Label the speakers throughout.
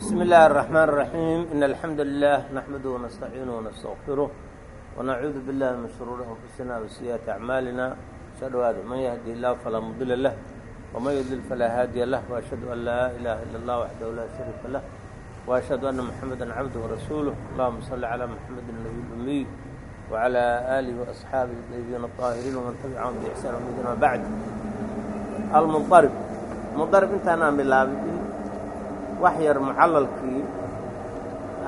Speaker 1: بسم الله الرحمن الرحيم إن الحمد لله نحمده ونستعينه ونستغفره ونعوذ بالله من شرور أنفسنا وسيئات أعمالنا أشهد أن من يهدي الله فلا مضل له ومن يضلل فلا هادي له وأشهد أن لا إله إلا الله وحده لا شريك له وأشهد أن محمدا عبده ورسوله اللهم صل على محمد النبي الأمي وعلى آله وأصحابه الطيبين الطاهرين ومن تبعهم بإحسان ومدينة بعد المنطرب المنطرب أنت أنا من wax yar mucalalkii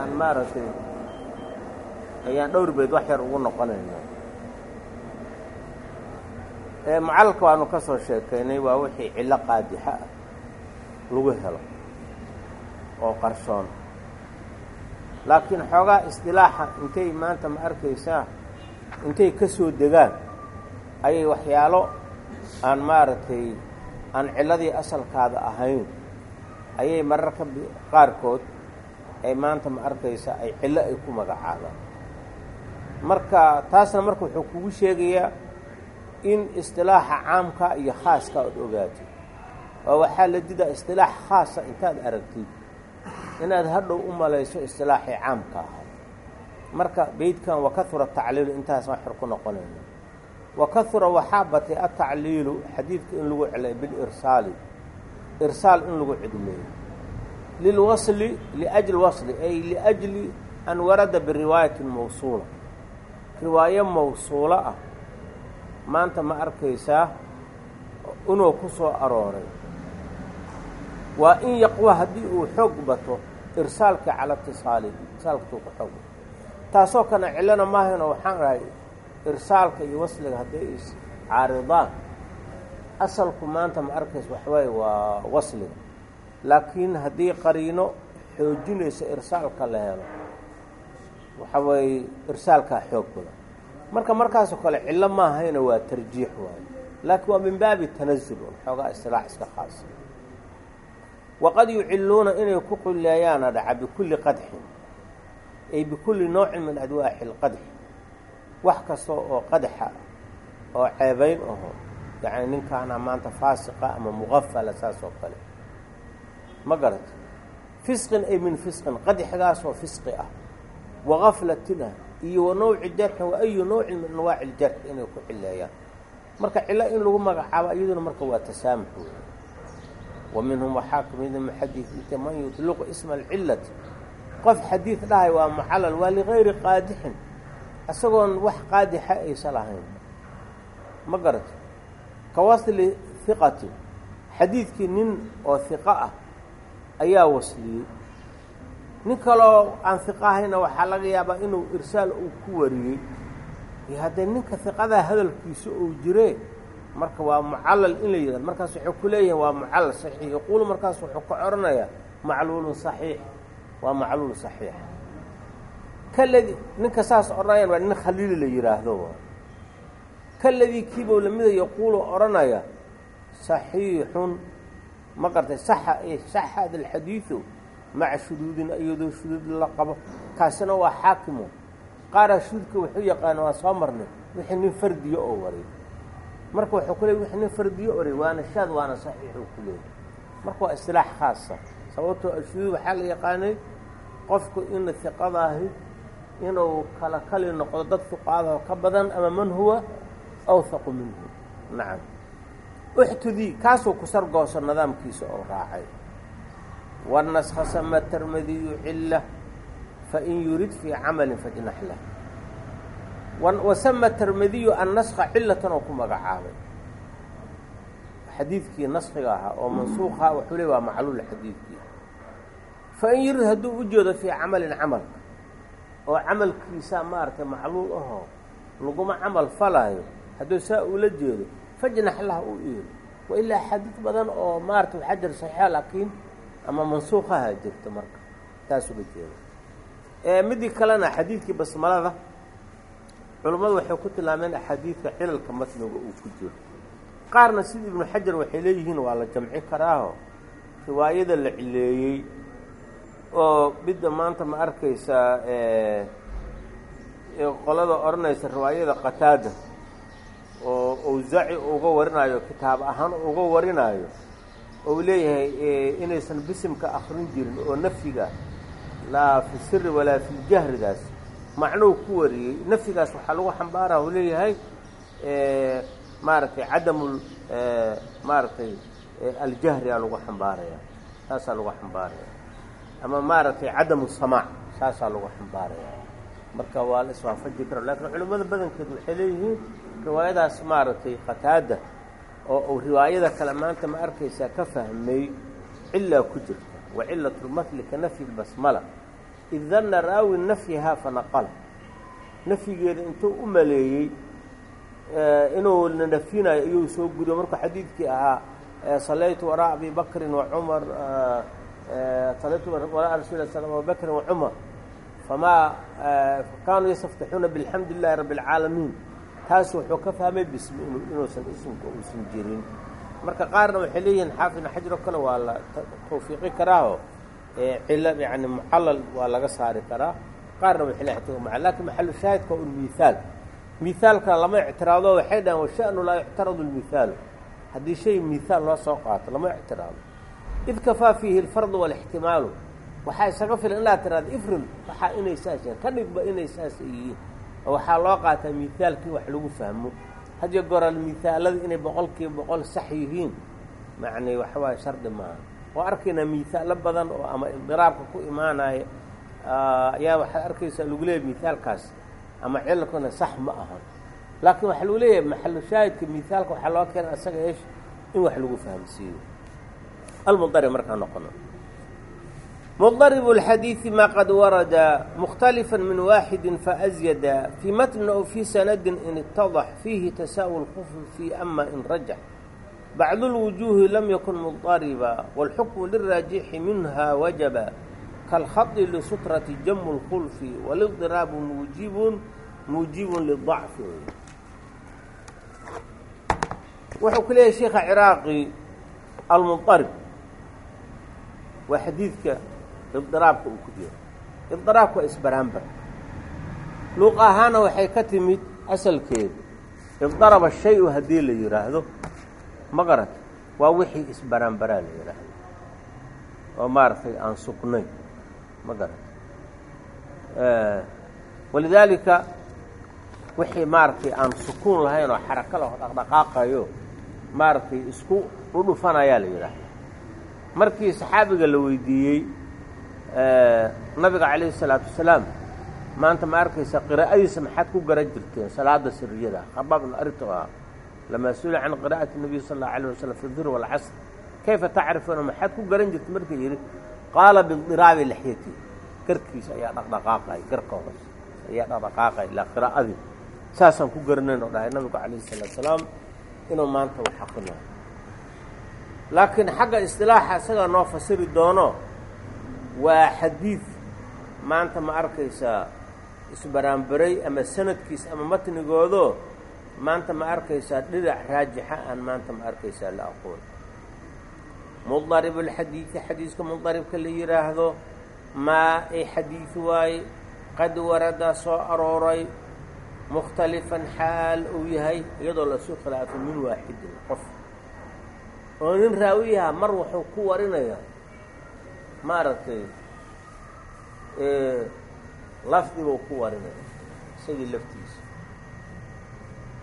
Speaker 1: aan maaragtay ayaan dhowr beed wax yar ugu noqonayna mucalalka waanu ka soo sheekaynay waa wixii cillo qaadixa ah lagu helo oo qarsoon laakiin xoogaa isdilaaxa intay maanta ma arkaysaa intay ka soo degaan ayay waxyaalo aan maaragtay aan cilladii asalkaada ahayn ayay mararka qaarkood ay maanta ma arkaysa ay cillo ay ku magacaabaan. Marka taasna marka wuxuu kugu sheegayaa in istilaaxa caamka iyo khaaska ood ogaatid. Oo waxaa la didaa istilaax khaasa intaad aragtid. Inaad hadhow u malayso istilaaxii caamka ahaa marka beydkan wakahura tacliilu intaas waan xor ku noqonayna wakahura waxaa batay atacliilu xadiidka in lagu celay bilirsaali. Irsaal in lagu cidmeeyo lilwasli liajli wasli ay liajli an warada biriwaayatin mawsuula riwaayo mawsuulo ah maanta ma arkaysaa inuu ku soo arooray waa in yaqwa haddii uu xoog bato irsaalka cala itisaali irsaalkatuu ku xoog bato taasoo kana cillona maahayno waxaan ahay irsaalka iyo wasliga hadday is caaridaan asalku ma arkaysa waxawaaye waa laakiin haddii qariino xoojinaysa irsaalka la helo waxa weeye irsaalkaa xoog badan. Marka markaasoo kale cillo maahayna waa tarjiix waayo laakiin waa min baabi tanazul un xoogaa istilaax iska khaasa waqad yucilluuna inay ku qulleeyaana dhaca bikulli qadxin ay bikulli noocin min adwaaxi lqadxi wax kasta oo qadxa oo ceebayn aho yacni ninkaana maanta faasiqa ama muqafala saas oo kale ma garata fisqin ay min fisqin qadxigaasoo fisqi ah. Wagaflatin ah iyo wa nawci jarxin wa ayu nawcin min anwaaci iljarxi inay ku cileeyaan. Marka cillo in lagu magacaabo iyaduna marka waa tasaamux wey wa minhum waxaa ka mida muxadiiinta man yutliqu isma alcillati qof xadiid dhahay waa mucallal waa ligayri qaadixin. Isagoon wax qaadixa aysa lahayn. Ma garata ka wasli xadiidkii nin oo hiqo ah ayaa wasliyey nin kaloo aan hiqo ahayna waxaa laga yaabaa inuu irsaal uu ku wariyey. Iyo haddee ninka hiqadaa hadalkiisa uu jiree marka waa mucallal in la yidhahdo. Markaas wuxuu ku leeyahay waa mucallal saxiix. Yaquulu markaas wuxuu ka odhanayaa macluulun saxiix. Waa macluul saxiix. Kaladi ninka saas odhanayaan waa nin khaliili la yidhaahdo kaladii kiibow lamida yaquulu odhanaya saxiixun ma qartay saxa saxa hada alxadiidu maca shuduudin iyadoo shuduud la qabo. Kaasina waa xaakimu. Qaaraa shuduudka wuxuu yaqaana waa soo marnay wixii nin fardiyo oo waray. Marka wuxuu ku leey wixii nin fardiyo oray waana shaad waana saxiixuu ku leeyay marka waa istilaax khaasa sababtoo ashuduud waxaa la yaqaanay qofku in hiqadaahi inuu kala kali noqdo dad fuqaadaho ka badan ama man huwa awhaqu minhu. Nacam uxtudii kaasuu ku sargooso nidaamkiisa oo raacay wanaskha sama termadiyu cilla fain yurid fii camalin fajnax lah wasama termadiyu annaskha cillatan oo ku magacaabay xadiidkii naskiga ahaa oo mansuuqha wuxuu le waa macluul xadiidkii fain yurid hadduu u jeedo fii camalin camalka oo camalkiisa maaragtay macluul ahoo laguma camal falaayo hadduu saa uula jeedo fajnax lah u iilo wa ilaa xadiid badan oo maarata jira saxiixa laakiin ama mansuuqaha jirta marka. Taas uga jeeda midii kalena xadiidkii basmalada culummadu waxay ku tilmaameen axaadiidka cilalka matniga uu ku jiro. Qaarna sida ibnu xajar waxay leeyihiin waa la jamci karaaho riwaayada la cileeyey. Oo midda maanta ma arkaysaa qolada odhanaysa riwaayada qataada oo awsaaci uga warinaayo kitaab ahaan uga warinaayo ou leeyahay inaysan bisimka akrin jirin oo nafyiga laa fi siri walaa fi ljahrigaas macnou ku wariyey. Nafyigaas waxaa lagu xambaara u leeyahay maaragtay cadamu maaragtay aljahrigaa lagu xambaaraya saasaa lagu xambaaraya. Ama maaragtay cadamu samaac saasaa lagu xambaaraya marka waa la iswaafaji kara lakiin culimmada badankeed waxay leeyihiin riwaayadaas maaragtay qataada oo uu riwaayada kale maanta ma arkaysaa ka fahmay cilaa ku jirta wa cilatulmatli ka nafyi lbasmala id danna raawi nafyahaa fanaqala nafyigeeda intuu u maleeyey inuu la nafyinayo ayuu soo guriyo markuu xadiidkii ahaa salaytu waraa abi bakrin wa cumar salaytu waraa rasul sl abi bakrin wa cumar famaa kaanuu yastaftaxuuna bilxamdi lilahi rabbi اlcaalamiin taas wuxuu ka fahmay bismi inuusan isimka uusan jirin marka qaarna waxay leeyihiin xaafid ibn xajar oo kale waa la tawfiiqi karaaho cilo yani mucallal waa laga saari karaa qaarna waxay leeyihiin ma laakiin maxalu shaahidka waa un mihaal mihaalkana lama ictiraado waxay dhahan washa'nu laa yuctaradu lmihaalu haddii shay mihaal loo soo qaato lama ictiraado id kafaa fiihi alfardu walixtimaalu waxaa isaga filan inaad tiraado ifrin waxaa inay saas yihiin ka dhigba inay saas yihiin. Oo waxaa loo qaataa mihaalkii wax lagu fahmo. Hadiyo goral mihaalada inay boqolkiiba boqol sax yihiin macnay waxawaaye shardi maaha. Oo arkaynaa mihaalo badan oo ama idiraabka ku imaanaya ayaa waxaad arkaysaa lagu leeyahay mihaalkaas ama cilalkuna sax ma aha. Laakiin waxaa lagu leeyahay maxalu shaahidka mihaalka waxaa loo keena asaga eesh in wax lagu fahamsiiyo almudarib markaa noqono مضرب الحديث ما قد ورد مختلفا من واحد فأزيد في متن أو في سند إن اتضح فيه تساوي الخف في أما إن رجح بعض الوجوه لم يكن مضطربا والحكم للراجح منها وجب كالخط لسترة جم الخلف والاضطراب موجب موجب للضعف وحكى لي شيخ عراقي المضطرب وحديثك idiraabka uu ku jiro. Idiraabka waa isbaraanbar. Luuq ahaana waxay ka timid asalkeedu idaraba shay-u haddii la yidhaahdo ma garat waa wixii isbaraanbaraa la yidhaahdo oo maaragtay aan sugnayn ma garat walidaalika wixii maaragtay aan sukuun lahayn oo xarako laho dhaqdhaqaaqayo maaragtay isku dhudhufanayaa la yidhaahda markii saxaabiga la weydiiyey nabiga calayhi isalaatu wasalaam maanta ma arkaysa qiraa'adiisa maxaad ku garan jirteen salaada siriyada khabaab ibnu arito ah lamaa su'ila can qiraa'ati nabiy sala allahu alayh wasalam fi dur walcasr kayfa tacrifuuna maxaad ku garan jirta markuu yidhi qaala bidiraabi lixyati. Garkiisa ayaa dhaqdhaqaaqay garka hoos ayaa dhaqdhaqaaqay ilaa qiraa'adii saasaan ku garanayn oo dhahay nabigu calayhi salaatu wasalaam inuu maanta wax aqrinayo laakiin xagga istilaaxa isagaa noo fasiri doono waa xadiid maanta ma arkaysaa isbaraanbaray ama sanadkiisa ama matnigoodo? Maanta ma arkaysaa dhinac raajixa aan maanta ma arkaysaa la aqoon. Mudarib alxadiidi xadiiska mudaribka la yidhaahdo maa ay xadiid waaye qad warada soo arooray mukhtalifan xaal uu yahay iyadoo lasu khilaafay min waaxidin qof. Oo nin raawiyaha mar wuxuu ku warinayaa maaragtay lafdiguu ku warinaya isagii laftiisa.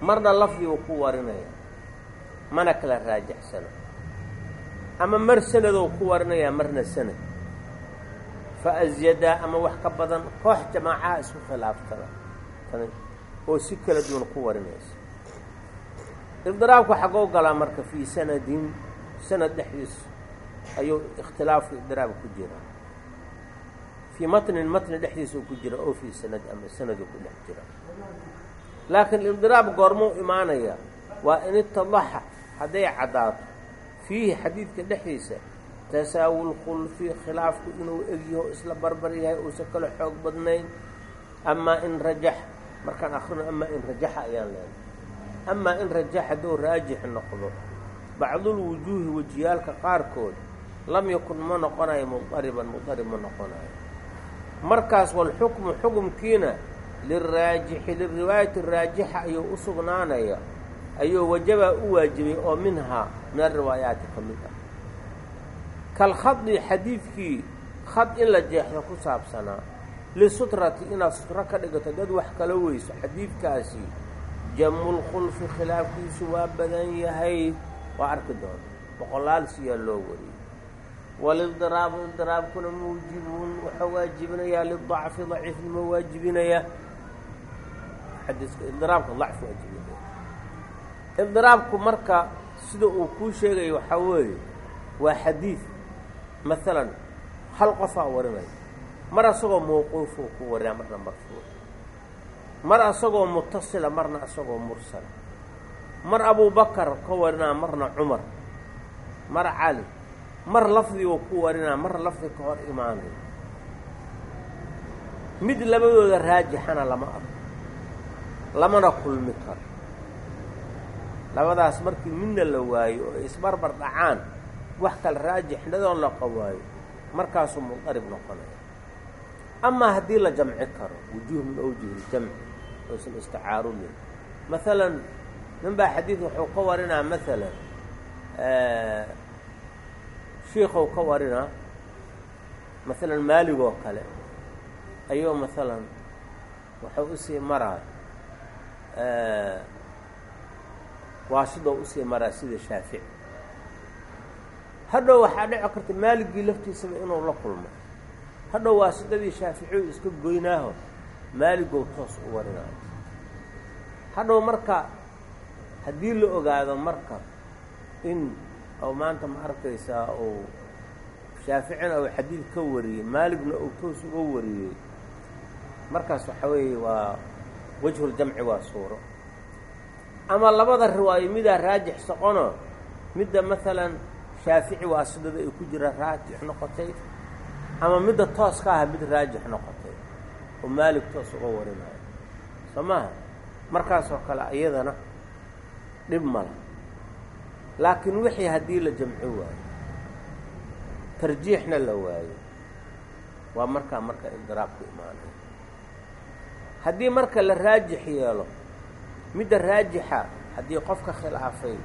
Speaker 1: Marna lafdiguu ku warinaya mana kala raajaxsano ama mar sanadou ku warinayaa marna sanad. Fa asyadaa ama wax ka badan koox jamaacaha isku khilaaftana. Tani oo si kala duwan ku warinaysa. Idiraabka xagou galaa marka fii sanadin sanad dhexdiis ayuu ikhtilaafka idiraab ku jira fii matnin matni dhexdiisa ku jira oo fii sanad ama sanaduu ku dhex jira. Laakiin idiraab goormuu imaanaya waa in itadaxa hadday caddaato fiihi xadiidka dhexdiisa tasaawul khulfi khilaafku inuu egyaho isla barbar yahay uusan kala xoog badnayn amaa in rajax markaan akrino amaa in rajaxa ayaan leenahay amaa in rajax hadduu raajix noqdo bacdulwujuuhi wejiyaalka qaarkood lam yakun ma noqonayo mudariban mudarib ma noqonayo. Markaas walxukmu xukumkiina liraajixi liriwaayati raajixa ayuu u sugnaanaya ayuu wajabaa u waajibay oo minhaa min alriwaayaati ka mid ah. Kalkhadi xadiidkii khad in la jeexdo ku saabsanaa lisutrati inaad sutro ka dhigato dad wax kala weyso xadiidkaasi jamulkhulfi khilaafkiisu waa badan yahay. Waa arki doona boqolaal siyaa loo wariyey walildiraabu idiraabkuna muujibun waxaa waajibinayaa lidacfi daciifnimo waajibinaya. Idiraabka dacfi waajibinaya. Idiraabku marka sida uu kuu sheegaya waxaa weeye waa xadiid maalan hal qofaa warinaya. Mar asagoo mawquufuu ku warinaa marna marfuuc mar asagoo mutasila marna asagoo mursala. Mar abubakar ka warinaa marna cumar. Mar cali mar lafdiguu ku warinaa mar lafdi ka hor imaanay mid labadooda raajixana lama arko lamana kulmi karo. Labadaas markii midna la waayo oo isbarbar dhacaan wax kale raajixnadoon la qawaayo markaasuu munqarib noqonaya. Amaa haddii la jamci karo wujuuh min awjuhi iljamci oysan istacaarumin maalan nin baa xadiid wuxuu ka warinaa maalan shiikhow ka warinaa maalan maalig oo kale ayuu maalan waxuu u sii maraa waasidoo u sii maraa sida shaafici. Hadhow waxaa dhici karta maaligii laftiisaba inuu la kulmo. Hadhow waasidadii shaaficiyu iska goynaaho maaligow toos u warinaayo hadhow marka haddii la ogaado marka in oo maanta ma arkaysaa uu shaaficina uu xadiid ka wariyey maaligna uu toos uga wariyey. Markaas waxa weeye waa wajhuljamci waa suuro. Ama labada riwaayo midaa raajix soqono midda maalan shaafici waasidada ay ku jira raajix noqotay ama midda tooska aha mid raajix noqotay oo maalig toos uga warinayo. Soo maaha? Markaasoo kale iyadana dhib mala laakiin wixii haddii la jamci waayo tarjiixna la waayo waa markaa marka indiraabku imaanaya haddii marka la raajix yeelo midda raajixa haddii qofka khilaafay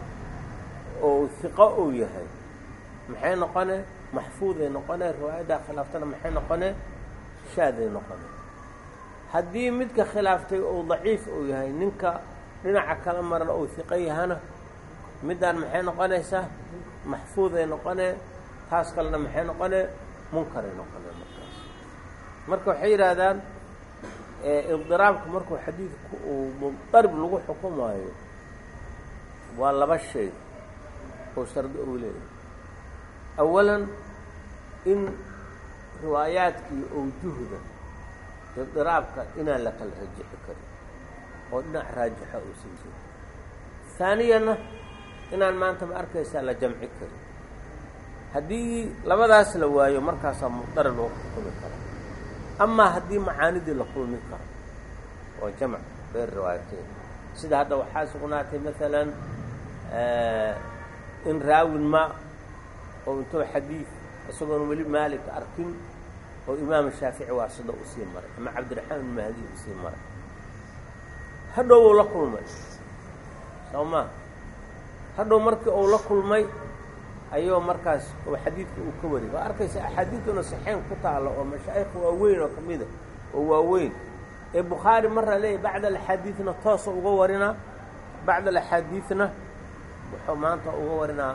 Speaker 1: oo hiqo uu yahay maxay noqone? Maxfuuday noqone? Riwaayaddaa khilaaftana maxay noqone? Shaaday noqone. Haddii midka khilaaftay uu daciif uu yahay ninka dhinaca kala marana uu hiqo yahana middaan maxay noqonaysaa maxfuuday noqone taas kalena maxay noqone munkaray noqone markaas. Marka waxay yidhaahdaan idiraabka markuu xadiidku uu mudarib lagu xukumaayo waa laba shay oo shardi uu leeyahay. Awalan in riwaayaadkii owjuhda idiraabka inaan la kala rajixi karin oo dhinac raajixa uusan jirin haaniyana inaan maanta ma arkaysaa la jamci karin. Haddii labadaas la waayo markaasaa mudarib lagu xukumi kara amaa haddii macaanidii la kulmi karo oo jamc beer riwaayateyn sida hadda waxaa sugnaatay maalan in raawin ma oo intuu xadiid isagoon weli maalik arkin oo imaam shaafici waa sida u sii maray ama cabdiraxmaan ibn mahdi u sii maray. Hadhow la kulmay soo maa hadhow markii uu la kulmay ayuu markaas oo xadiidka uu ka wariyay waa arkaysa axaadiidtuna saxeyn ku taalo oo mashaa'ikh waaweyn oo ka mida oo waaweyn. Ee bukhaari marna leeyahy bacda alaxaadiidna toosa uga warinaa bacda alaxaadiidna wuxuu maanta uga warinaa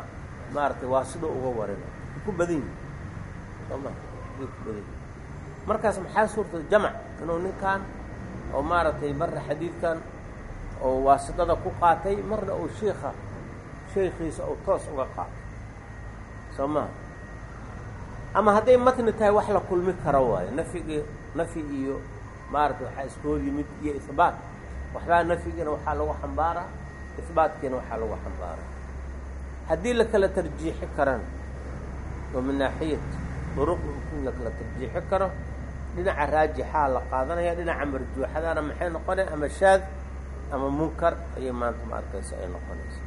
Speaker 1: maaragtay waa sidoo uga warinaa way ku badan way ku badan yihiin markaas maxaa suurta jamac? Inuu ninkan oo maaragtay marna xadiidkan oo waasidada ku qaatay marna uu shiika shaykiisa uu toos uga qaatay soo maha ama hadday matni tahay wax la kulmi karo waayo? Nafigi nafyi iyo maaragtay waxaa iska hor yimid iyo ihbaat waxbaa nafyigiina waxaa lagu xambaaraa ihbaatkiina waxaa lagu xambaaraa. Haddii la kala tarjiixi karana oo min naaxiyat duruq la kala tarjiixi karo dhinaca raajixaa la qaadanaya dhinaca marjuuxadana maxay noqonaya ama shaad ama munkar ayay maanta ma arkaysa ay noqonaysa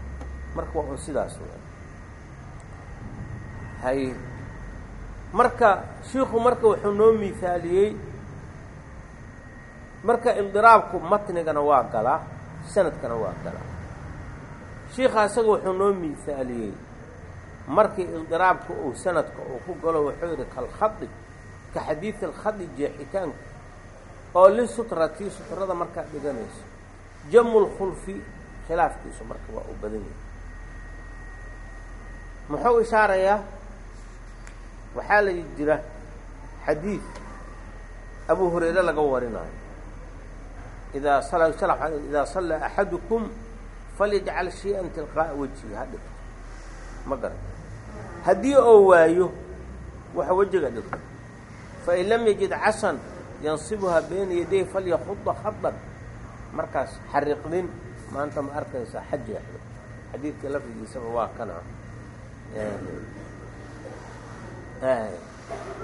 Speaker 1: marka waa un sidaas w hay marka shiiku marka wuxuu noo miaaliyey marka indiraabku matnigana waa galaa sanadkana waa galaa shiika isaga wuxuu noo miaaliyey markii idiraabka uu sanadka uu ku galo wuxuu yidhi kalkhadi ka xadiidi alkhadi jeexitaanka oo lisutrati sutrada markaad dhiganayso. Jamu lkhulfi khilaafkiisu marka waa uu badan yahay muxuu ishaarayaa? Waxaa la jira xadiid abu hurayre laga warinayo. Idaa idaa sallaa axadukum falyajcal shay-an tilqaa'a wejhi ha dhigto ma garan. Haddii oo waayo waxa wejiga dhigto fain lam yajid casan yansibuhaa bayna yaday falyakuda khadan markaas xariiqdin maanta ma arkaysaa xajeexdo xadiidka lafdigiisaba waa kana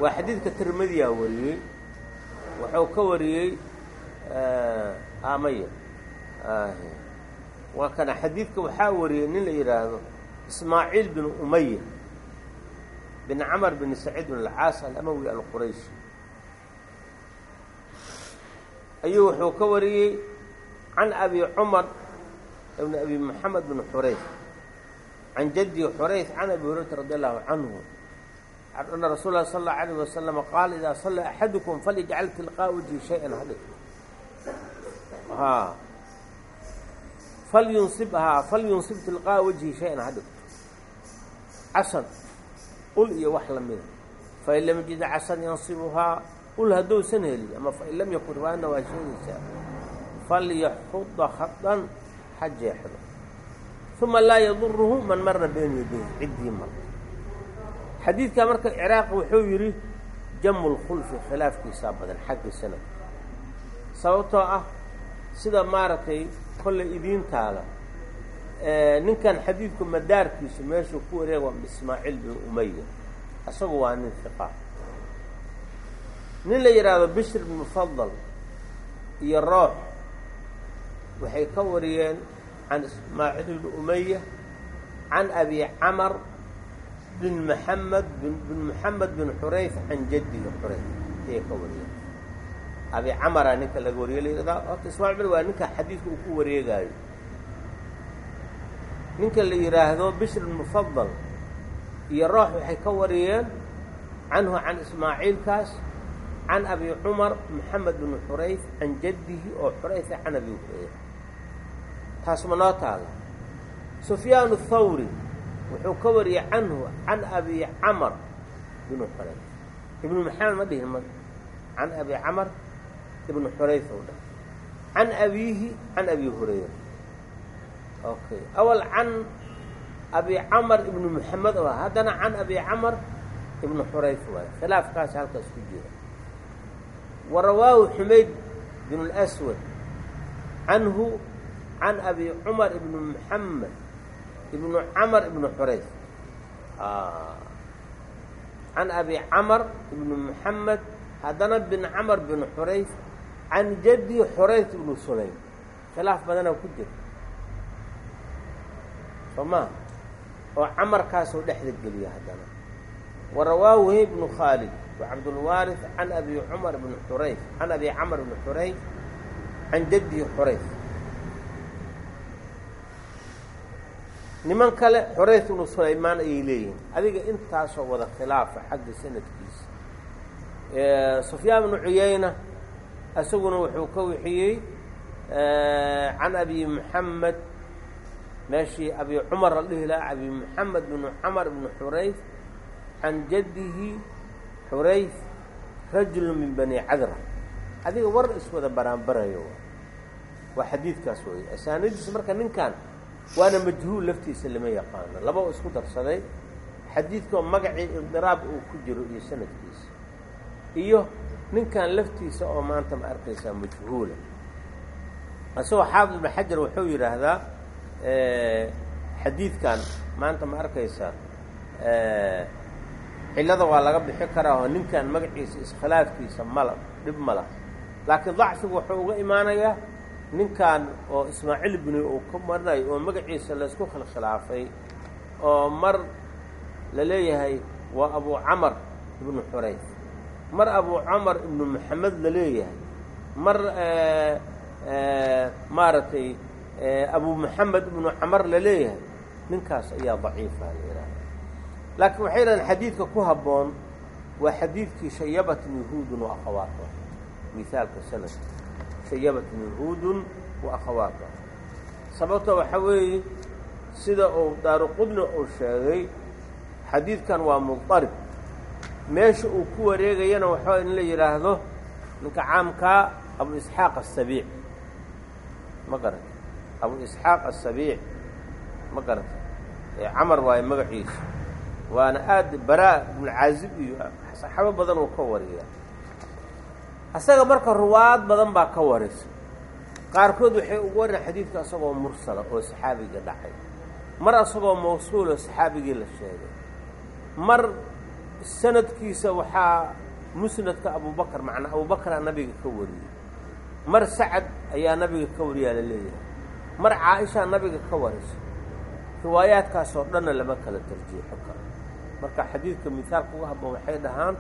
Speaker 1: waa xadiidka tirmadiyaa wariyey wuxuu ka wariyey amaya waa kana xadiidka waxaa wariyey nin la yidhaahdo ismaaciil bin umaya bin camar bin saciid bin alcaas alamawi alqurayshi. Ayuu wuxuu ka wariyey can abi cumar ibn abi moxamed bin xurayf can jaddi xurayf can abi hurayrata radi allahu canhu ana rasuul lah sal allau alayh wasalama qaala idaa sallaa axadukum falyajcal tilqaa wajhi shay-an hadhig haa falyunsib tilqaa wajhi shay-an hadhigto casan ul iyo wax lamida fain lam yajid casan yansibuhaa ul haddousan helin ama fain lam yakun riwaayadna waa sheegaysaa falyaxuda khadan ha uma laa yaduruhu man mara bayna yadayhi ciddii mar xadiidkaa marka ciraaq wuxuu yidhi jamu lkhulfi khilaafkiisaa badan xagga sanadka sababtoo ah sida maaragtay kolley idiintaada ninkan xadiidku madaarkiisu meeshuu ku wareega waa ismaaciil bin umaya isagu waa nin fiqa nin la yidhaahdo bishr bin mufadal iyo roox waxay ka wariyeen can ismaaciil bin umaya can abi camar bin maxamed bin moxamed bin xurayf can jaddihi xurayf ayay ka wariyeen abi camara ninka laga wariye la yidhahdaa horta ismaaciil bin waa ninka xadiidka uu ku wareegaayo ninka la yidhaahdo bishr bin mufadal iyo roox waxay ka wariyeen canhu can ismaaciilkaas can abi cumar moxamed bin xurayf can jaddihi oo xurayfa can abi hurayra taas ma noo taala sufyaan thawri wuxuu ka wariyey canhu can abi camar bin xurayf ibnu maxamed ma dhihin ma can abi camar ibnu xurayf o dha can abiihi can abi hurayra. Okay awal can abi camar ibnu moxamed o haddana can abi camar ibnu xurayf waay khilaafkaas halkaas ku jira. Wa rawaahu xumayd bin اlswad canhu can abi cumar ibnu moxamed ibnu camar ibnu xurayf can abi camar ibnu moxamed haddana bin camar bin xurayf can jaddi xurayf ibnu sulaym khilaaf badanaa ku jira soo maa oo camarkaasoo dhexda geliya haddana wa rawaahu ibnu khaalid wa cabdulwaarif can abi cumar ibnu xurayf can abi camar ibni xurayf can jaddihi xurayf niman kale xurayf ibnu sulaymaan ayay leeyihiin. Adiga intaasoo wada khilaafa xagga sanadkiisa. Sufyaan ibnu cuyayna isaguna wuxuu ka wixiyey can abi moxamed meeshii abi cumar la dhihi lahaa abi moxamed binu camar ibnu xurayf can jaddihi xurayf rajulu min bani cadra. Adiga war iswada baraanbarayo. Waa xadiidkaas weeye. Asaanidiisa marka ninkan waana majhuul laftiisa lama yaqaano. Laba isku darsaday xadiidkoo magacii idiraab uu ku jiro iyo sanadkiisa. Iyo ninkan laftiisa oo maanta ma arkaysaa majhuula. Isagoo xaafid ibnu xajar wuxuu yidhaahdaa xadiidkan maanta ma arkaysaa cillada waa laga bixi karaa oo ninkan magaciisa iskhilaafkiisa mala dhib ma lah laakiin dacfigu wuxuu uga imaanayaa ninkan oo ismaaciil bini uu ka marinayo oo magaciisa laysku khilkhilaafay oo mar la leeyahay waa abu camar ibnu xurayf. Mar abu camar ibnu maxamed la leeyahay. Mar maaragtay abu maxamed ibnu camar la leeyahay. Ninkaas ayaa daciifa la yidhahda laakiin waxay dhahan xadiidka ku habboon waa xadiidkii shayabatn yahuudun wa akhawaatuha sanadka shayabatn yahuudun wa akhawaatuha sababta waxaa weeye sida uu daaruqudni uu sheegay xadiidkan waa mudarib meesha uu ku wareegayana waxaa in la yidhaahdo ninka caamkaa abu isxaaq asabiic ma garata abu isxaaq asabiic ma garata camar waayo magaciisa waana aad baraa ibnucaazib iyo saxaabo badan uu ka wariyaa asaga marka ruwaad badan baa ka warisa qaarkood waxay ugu warin xadiidka isagoo mursala oo saxaabiga dhacay. Mar isagoo mawsuuloo saxaabigii la sheegay. Mar sanadkiisa waxaa musnadka abubakar macnaa abubakaraa nabiga ka wariyey. Mar sacad ayaa nabiga ka wariyaa la leeyahay. Mar caaishaa nabiga ka warisa riwaayaadkaasoo dhanna lama kala tarjiixo karo. Marka xadiidka mihaalka uga habboon waxay dhahaan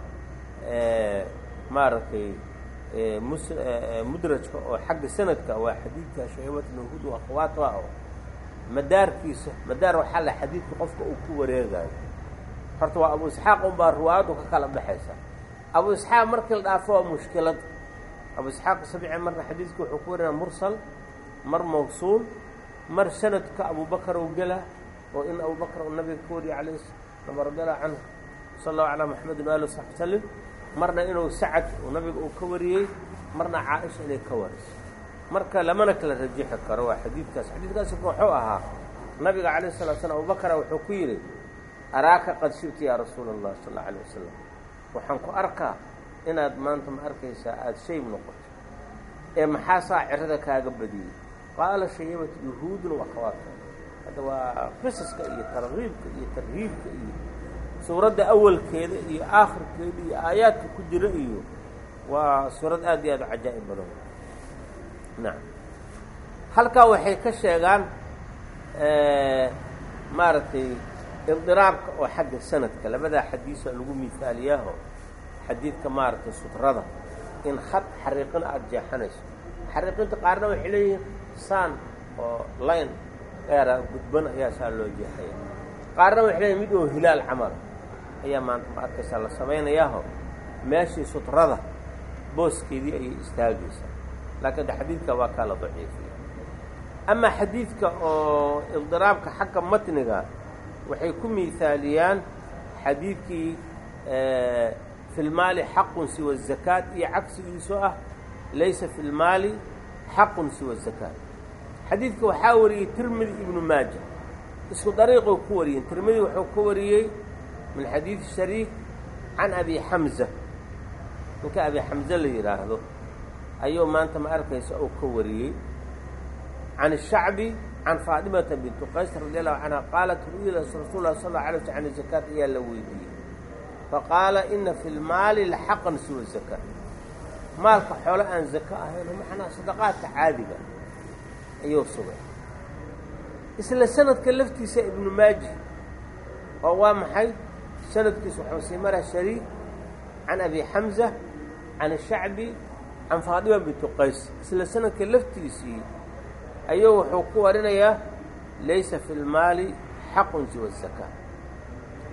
Speaker 1: maaragtay mudrajka oo xagga sanadka waa xadiidka shaybatan yahuud wa akhawaatuha oo madaarkiisa madaar waxaa la xadiidka qofka uu ku wareegayo horta waa abu isxaaq unbaa riwaayaddu ka kala baxaysa. Abu isxaaq markii la dhaafo waa mushkilad. Abu isxaaq sabici marna xadiidka wuxuu ku warinaa mursal mar mawsuul mar sanadka abubakar uu gela oo in abubakar uu nabiga ka wariya calayh nama radiallahu canhu sala allahu calaa maxamedin waali wasaxbi wasalim marna inuu sacad uu nabiga uu ka wariyey marna caaisha inay ka wariso marka lamana kala rajixi karo waa xadiidkaas. Xadiidkaasi wuxuu ahaa nabiga calayh salatu slam abubakara wuxuu ku yidhi araaka qad shibta yaa rasuula allah sal alla alayh wasalam waxaan ku arkaa inaad maanta ma arkaysaa aada shayb noqoto ee maxaa saa cirada kaaga badiyey. Qaala shayabat yahuudun wa hadda waa qisaska iyo tarkiibka iyo tarhiibka iyo suuradda awalkeeda iyo aakhirkeeda iyo aayaadka ku jira iyo waa suurad aad iyo aad cajaa'ib badan. Nacam halkaa waxay ka sheegaan maaragtay idiraabka oo xagga sanadka labadaa xadiisoo lagu miaaliyaaho xadiidka maaragtay sutrada in khad xariiqina aada jeexanayso. Xariiqinta qaarna waxay leeyihiin saan oo layn dheera gudban ayaa saa loo jeexaya qaarna waxay leeyihiin mid oo hilaal camala ayaa maanta ma arkaysaa la samaynayaaho meeshii sutrada booskeedii ayay istaagaysaa laakiin xadiidka waa kaa la daciifiya. Amaa xadiidka oo idiraabka xagga matniga waxay ku miaaliyaan xadiidkii fi lmaali xaqun siwa zakaat iyo cagsigiisu ah laysa fi lmaali xaqun siwa zakaat. Xadiidka waxaa wariyey tirmidi ibnu maaja. Isku dariiqou ku wariyeen tirmidi wuxuu ka wariyey min xadiidi shariik can abi xamza ninka abi xamze la yidhaahdo ayuu maanta ma arkaysa uu ka wariyey can الshacbi can faadimata bintu qays radi allahu canha qaalat ru'ila rasuul lah sal la alay sl can zakaat ayaa la weydiiyey faqaala ina fi lmaali laxaqan siwa zakaa maalka xoolo aan zaka ahayn oo macnaa sadaqaadka caadiga ayuu sugay isla sanadka laftiisa ibnu maaji oo waa maxay sanadkiisa wuxuu sii maraa shariik can abi xamza can الshacbi can faadima bintu qays. Isla sanadka laftiisii ayuu wuxuu ku warinayaa laysa fi lmaali xaqun siwa zakaa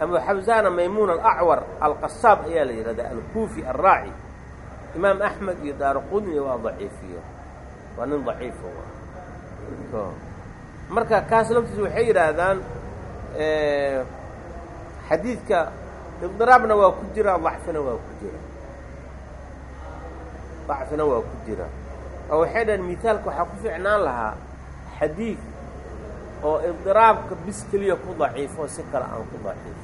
Speaker 1: abu xamzana maymuun alacwar alqasaab ayaa la yidhahdaa alkuufi alraaci. Imaam axmed iyo daaraqudni waa daciifiyo. Waa nin daciifo marka kaas laftiisa waxay yidhaahdaan xadiidka idiraabna waa ku jira dacfina waa ku jira. Dacfina waa ku jira. Oo waxay dhahen mihaalka waxaa ku fiicnaan lahaa xadiid oo idiraabka bis keliya ku daciifo si kale aan ku daciifo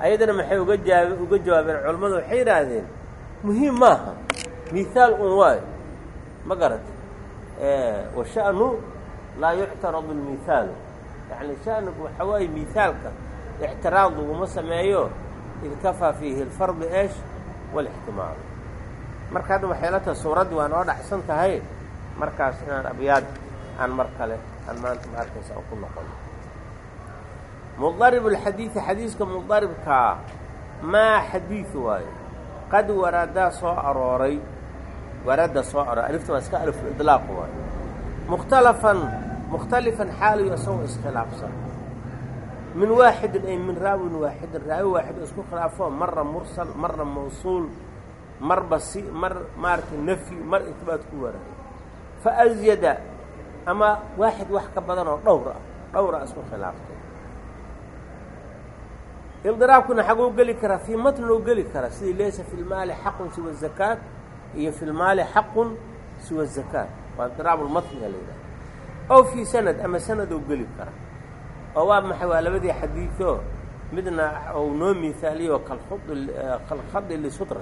Speaker 1: ayadana maxay uga jaa uga jawaabeen culammadu waxay yidhaahdeen muhiim maaha mihaal un waayo. Ma garata wa sha'nu laa yuctaradu lmihaalu yacni sha'nigu waxaa waaye mihaalka ictiraad laguma sameeyo id kafaa fiihi alfardu eesh walixtimaalu marka hadda waxay la tahay suuraddii waa noo dhacsan tahay markaas inaan abyaad aan mar kale aan maanta ma arkaysa ku noqono mudarib alxadiidi xadiiska mudaribkaa maa xadiid waayo qad waradaa soo arooray warada soo arooray alifta waa iska alif idlaaq waayo mukhtalafan mukhtalifan xaaliyo isagoo iskhilaafsan min waaxidin ay min raawin waaxidin raawi waaxid isku khilaafo marna mursal marna mawsuul marba si mar maaragtay nafyi mar itbaat ku waraayo fa asyada ama waaxid wax ka badan oo dhowr ah dhowr ah isku khilaaftay ildiraabkuna xaguu geli karaa fii matn ou geli karaa sidii laysa fi lmaali xaqun siwa zakaat iyo fi lmaali xaqun siwa zakaat. Waa idiraab la yidhaha ow fii sanad ama sanad ou geli kara oo waa maxay waa labadii xadiidoo midna ou noo mihaaliyo kalkhadi lisudra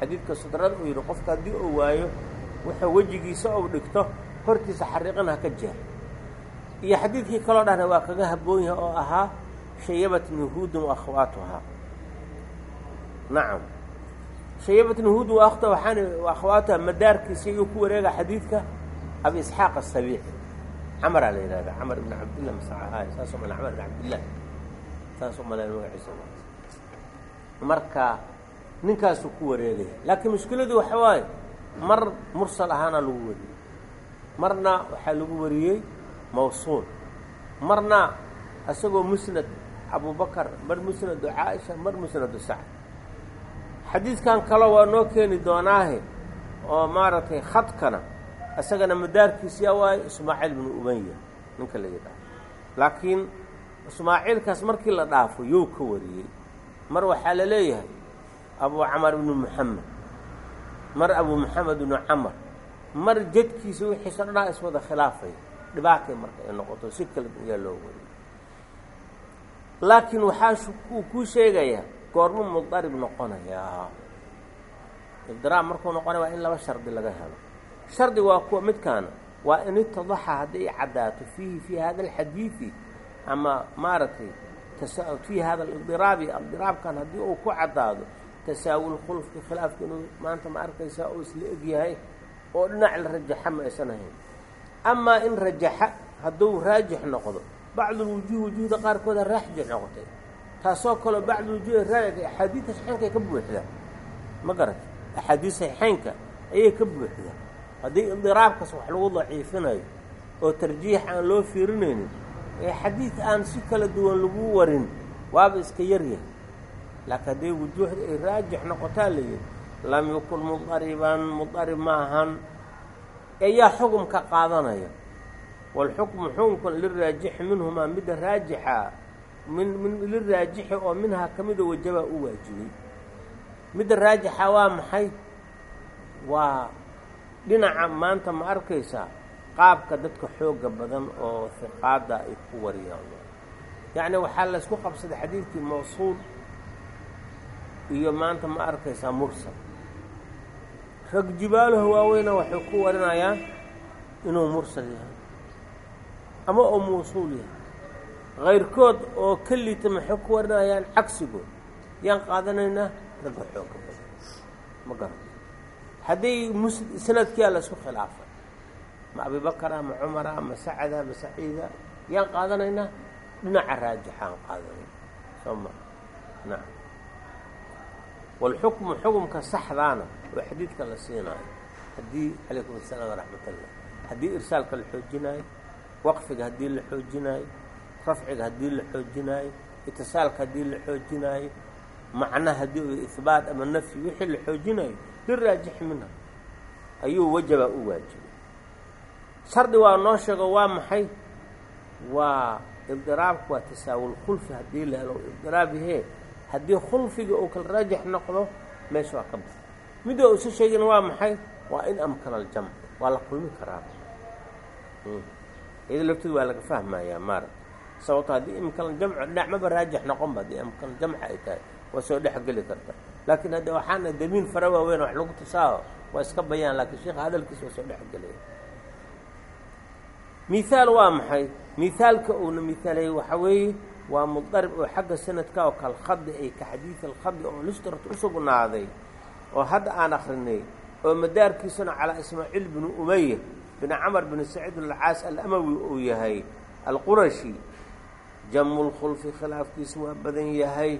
Speaker 1: xadiidka sudrada uu yidhi qofka haddii uu waayo wuxuu wejigiisa ou dhigto hortiisa xariiqan ha ka jeer iyo xadiidkii kaloo dhahna waa kaga habboon yahay oo ahaa shayabat nuhuudun wa akhwaatuhaa. Nacam shayabat nuhuudun wa akhta waxaan akhwaatuha madaarkiisa iyuu ku wareega xadiidka abi isxaaq asabiixi camaraa la yidhahda camar ibn cabdillah masacahaay saasoo male camar ibn cabdillah. Saasoo male magaciisa marka ninkaasuu ku wareegaya laakiin mushkiladu waxa waaye mar mursal ahaana lagu wariyey. Marna waxaa lagu wariyey mawsuul. Marna isagoo musnad abubakar mar musnadu caaisha mar musnadu sacd. Xadiidkan kale waa noo keeni doonaahe oo maaragtay khadkana isagana madaarkiisiya waaye ismaaciil binu umaya ninka la yidhaaho laakiin ismaaciilkaas markii la dhaafo yow ka wariyey. Mar waxaa la leeyahay abu camar ibnu moxamed mar abu moxamed ibnu camar. Mar jedkiisa wixiisa dhanaa iswada khilaafaya. Dhibaatay marka ay noqoto si kala ayaa loo wariyey. Laakiin waxaa uu kuu sheegayaa goormu mudarib noqonayaa. Ibdiraab markuu noqonaya waa in laba shardi laga helo shardi waa kuwa midkaana waa in itadaxa hadday caddaato fiihi fii hada alxadiidi ama maaragtay fii hada alibdiraabi ibdiraabkan haddii uu ku caddaado tasaawul khulfki khilaafka inuu maanta ma arkaysaa oo isla eg yahay oo dhinac la rajaxa ma aysan ahayn. Amaa in rajaxa hadduu raajix noqdo bacdulwujuuh wujuuhda qaarkooda raajix noqotay. Taasoo kaleo bacdulwujuuh raajix axaadiidta saxiixankay ka buuxdaa ma garata axaadiid saxiixaynka ayay ka buuxdaa haddii idiraabkaas wax lagu daciifinayo oo tarjiix aan loo fiirinaynin ee xadiid aan si kala duwan lagu warin waaba iska yaryahay laakiin hadday wujuuhda ay raajix noqotaa layidhi lam yakun mudariban mudarib maahan ayaa xukumka qaadanaya. Waalxukmu xukunkun liraajixi minhumaa midda raajixa min min liraajixi oo minhaa ka mida wajabaa u waajibay. Midda raajixa waa maxay? Waa dhinaca maanta ma arkaysaa qaabka dadka xooga badan oo hiqaada ay ku wariyaan yacni waxaa laysku qabsaday xadiidkii mawsuul iyo maanta ma arkaysaa mursal. Rag jibaaluha waaweyna waxay ku warinayaan inuu mursal yahay ama oo mawsuul yahay. Kayrkood oo ka liita maxay ku warinayaan cagsigood yaan qaadanaynaa ragga xooga badan. Ma garan mus sanadkiyaa la isku khilaafay ma abibakara ma cumara ma sacada ma saciida yaan qaadanaynaa? Dhinaca raajixaan qaadanayna soo ma nacam. Waalxukmu xukumka saxdaana oo xadiidka la siinaayo haddii calaykum asalaam waraxmat ullah haddii irsaalka la xoojinaayo waqfiga haddii la xoojinaayo rafciga haddii la xoojinaayo itisaalka haddii la xoojinaayo macna haddii u ihbaat ama nafyi wixii la xoojinayo liraajixi minha ayuu wajabaa u waajibay. Shardi waa noo sheego waa maxay? Waa ibdiraabku waa tasaawul khulfi haddii la helo ibdiraab yahee haddii khulfiga uu kala raajix noqdo meesha waa ka baxa midda usa sheegin waa maxay? Waa in amkana aljamc waa la kulmi karaa. Iyada lafteedu waa laga fahmayaa maarag. Sababto haddii imkana jamcu dhinac maba raajix noqon ba haddii imkana jamca ay tahay waa soo dhex geli karta laakiin hadde waxaana damiin fara waaweyn wax lagu tusaaho waa iska bayaan laakiin sheekha hadalkiisa waa soo dhex gelaya mihaal waa maxay mihaalka uuna mihaalay waxaa weeye waa mudarib oo xagga sanadka oo kalkhadi ay ka xadiid alkhadi oo listrat u sugnaaday oo hadda aan akrinay oo madaarkiisuna calaa ismaaciil binu umaya bin camar bin saciid alcaas alamawi uu yahay alqurashi jamulkhulfi khilaafkiisa waa badan yahay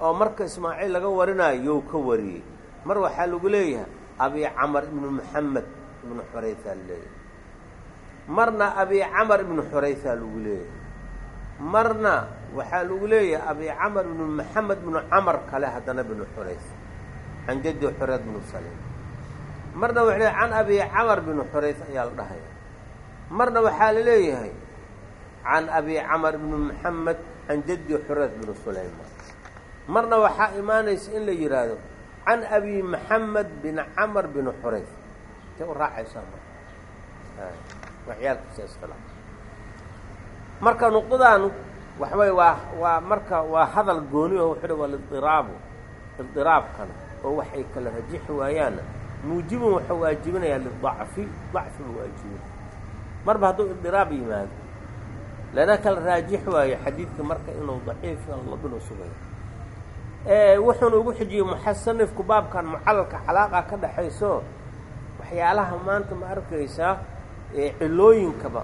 Speaker 1: oo marka ismaaciil laga warinaayo you ka wariyey. Mar waxaa lagu leeyahay abi camar ibnu moxamed ibnu xuraysaa la leeyahay marna abi camar ibnu xuraysaa lagu leeyahay. Marna waxaa lagu leeyahay abi camar bnu maxamed bnu camar kale haddana bnu xurays can jaddi xureed bnu saliim marna waxa leeyahay can abi camar bnu xurays ayaa la dhahaya marna waxaa la leeyahay can abi camar bnu maxamed can jaddi xureed bnu sulaymaan marna waxaa imaanaysa in la yidhaahdo can abi maxamed bin camar bin xurays intay u raacaysaa marka nuqdadan waxaway waa waa marka waa hadal gooni oo wuxuu waa lidiraabu idiraabkana oo waxay kala rajixi waayaanna muujibun waxuu waajibinayaa lidacfi dacfi buu marba hadduu idiraab yimaado lana kala raajix waayo xadiidka marka inuu daciif labinu sugayo wuxuuna ugu xijiyey muxasanifku baabkan mucalalka xalaaqa ka dhexayso waxyaalaha maanta ma arkaysaa cilooyinkaba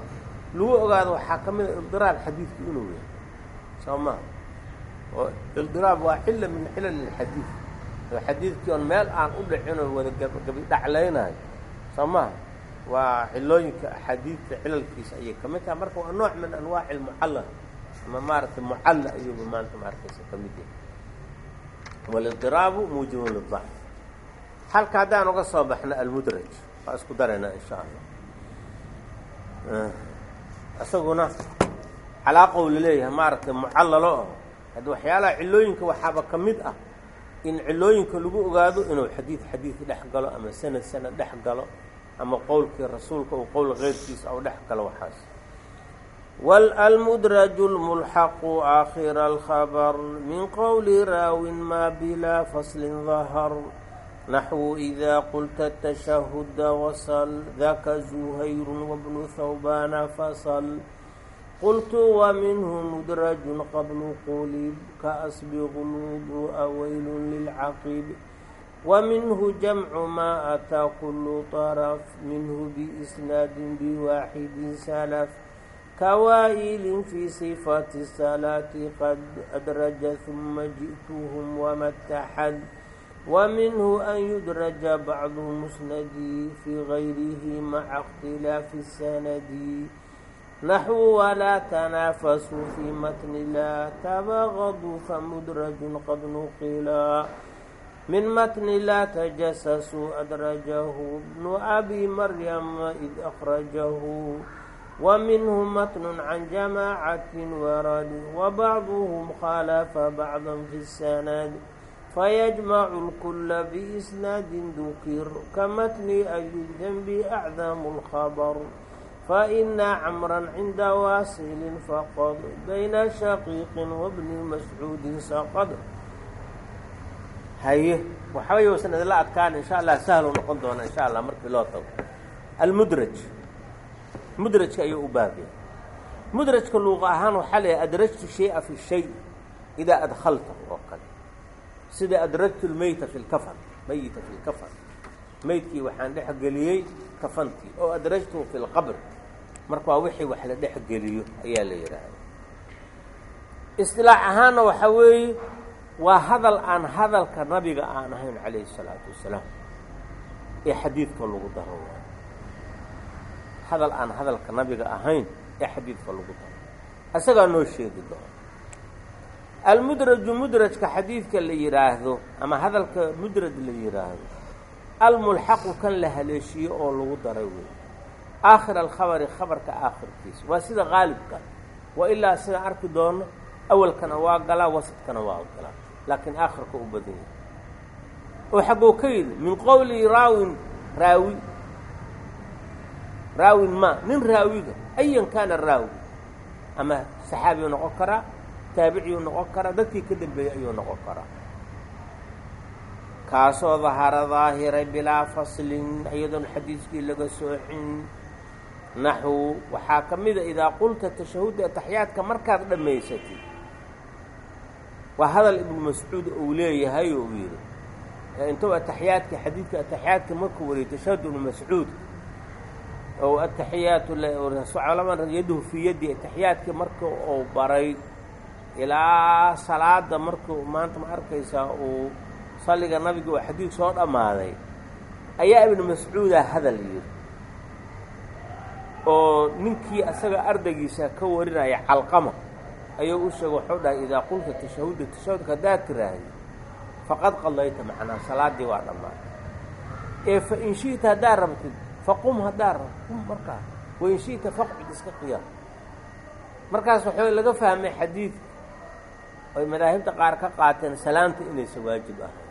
Speaker 1: lagu ogaado waxaa ka mid a ildiraab xadiidku inuu yahay. Soo maha oo ildiraab waa cilla min cilal ilxadiid oo xadiidkii oon meel aan u dhicinoo wada gabi dhaclaynayo. Soo maha waa cilooyinka axaadiidta cilalkiisa ayay ka mid tahay. Marka waa nooc min anwaaci almucalla ama maaragtay mucalla ayuuba maanta ma arkaysa ka mid yahay walidiraabu muujibun lidacf halka haddaan uga soo baxno almudraj waa isku daraynaa insha allah isaguna calaaqow la leeyahay maaragtay mucallalo aho haddi waxyaalaha cilooyinka waxaaba ka mid ah in cilooyinka lagu ogaado inuu xadiid xadiid dhex galo ama sanad sanad dhex galo ama qowlkii rasuulka uu qowl keyrkiisa ou dhex galo waxaas والالمdرج الملحق آخر الخبر من قول راو ما بلا فصل ظهر نحو إذا قلت التشهد وصل ذاك زهير وابن ثوبان فصل قلت ومنه مدرج قبل qلب kأsب الوضوء ويل للعقب ومنه جمع ما أتى كل طرف منه بإسناد بواحد سلف kawaa'ilin fi sifati salaati qad adraja huma ji'tuhum wamataxad waminhu an yudraja bacdu musnadi fi gayrihi maca اkhtilaafi sanadi naxwu walaa tanaafasuu fi matni laa tabagadu famudrajun qad nuqila min matni laa tajasasuu adrajahu bnu abi maryama id akhrajahu wa minhu matnun can jamaacatin warad wabacduhum khalafa bacdan fi sanad fayajmacu lkula biisnaadin dukir kamatni ayu denbi acdamu lkhabr faina camran cinda waasilin faqad bayna shaqiiqin wabni mascuudin saqad haye waxbay usan idinla adkaan insha allah sahlu noqon doona insha allah markii loo tago almudraj mudrajka ayuu u baabaya mudrajka luuqa ahaan waxaa leeyahay adrajtu shaya fi shay idaa adkhaltahu oo kale. Sida adrajtu lmeyta fi lkafan meyita fi lkafan meydkii waxaan dhex geliyey kafantii oo adrajtuhu fi lqabr marka waa wixii wax la dhex geliyo ayaa la yidhaahda isilaax ahaanna waxaa weeye waa hadal aan hadalka nabiga aan ahayn calayhi الsalaatu wasalaam ee xadiidka lagu daro hadal aan hadalka nabiga ahayn ee xadiidka lagu daro isagaa noo sheegi doono almudraju mudrajka xadiidka la yidhaahdo ama hadalka mudraj la yidhaahdo almulxaqu kan la haleeshiyo oo lagu daray wey aakhir alkhabari khabarka aakhirkiisa. Waa sida qaalibka. Wa ilaa sidaan arki doono awalkana waa galaa wasadkana waa galaa. Laakiin aakhirka u badan yahay. Oo xaggoo ka yidhi min qowli raawin raawi raawin ma nin raawiga ayan kaana raawi. Ama saxaabiyuu noqon karaa taabiciyuu noqon karaa dadkii ka dambeeyey ayuu noqon karaa. Kaasoo dahara daahiray bilaa faslin iyadoon xadiiskii laga soocin. Naxwu waxaa ka mida idaa qulta tashahuda ataxyaadka markaad dhammaysatid. Waa hadal ibnu mascuud uu leeyahay uu yidhi. Intuu ataxiyaadka xadiidka ataxiyaadka markuu wariyay tashahud ibnu mascuud ou ataxiyaatu culama yaduhu fii yaddi ataxiyaadkii marka uu baray ilaa salaada markuu maanta ma arkaysaa uu salliga nabiga oo xadiid soo dhammaaday ayaa ibnu mascuuda hadal yidhi oo ninkii asaga ardaygiisa ka warinaya calqama ayuu u sheegay wuxuu dhahay idaa qulta tashahuda tashahudka haddaad tiraahdi faqad qadayta macnaa salaaddii waa dhammaatay. Ee fa in haddaad rabtid faqum haddaad rab qum markaa wain faqcud iska qiyaam markaas waxuu laga fahmay xadiidka oy madaahibta qaar ka qaateen salaanta inaysa waajib ahayn.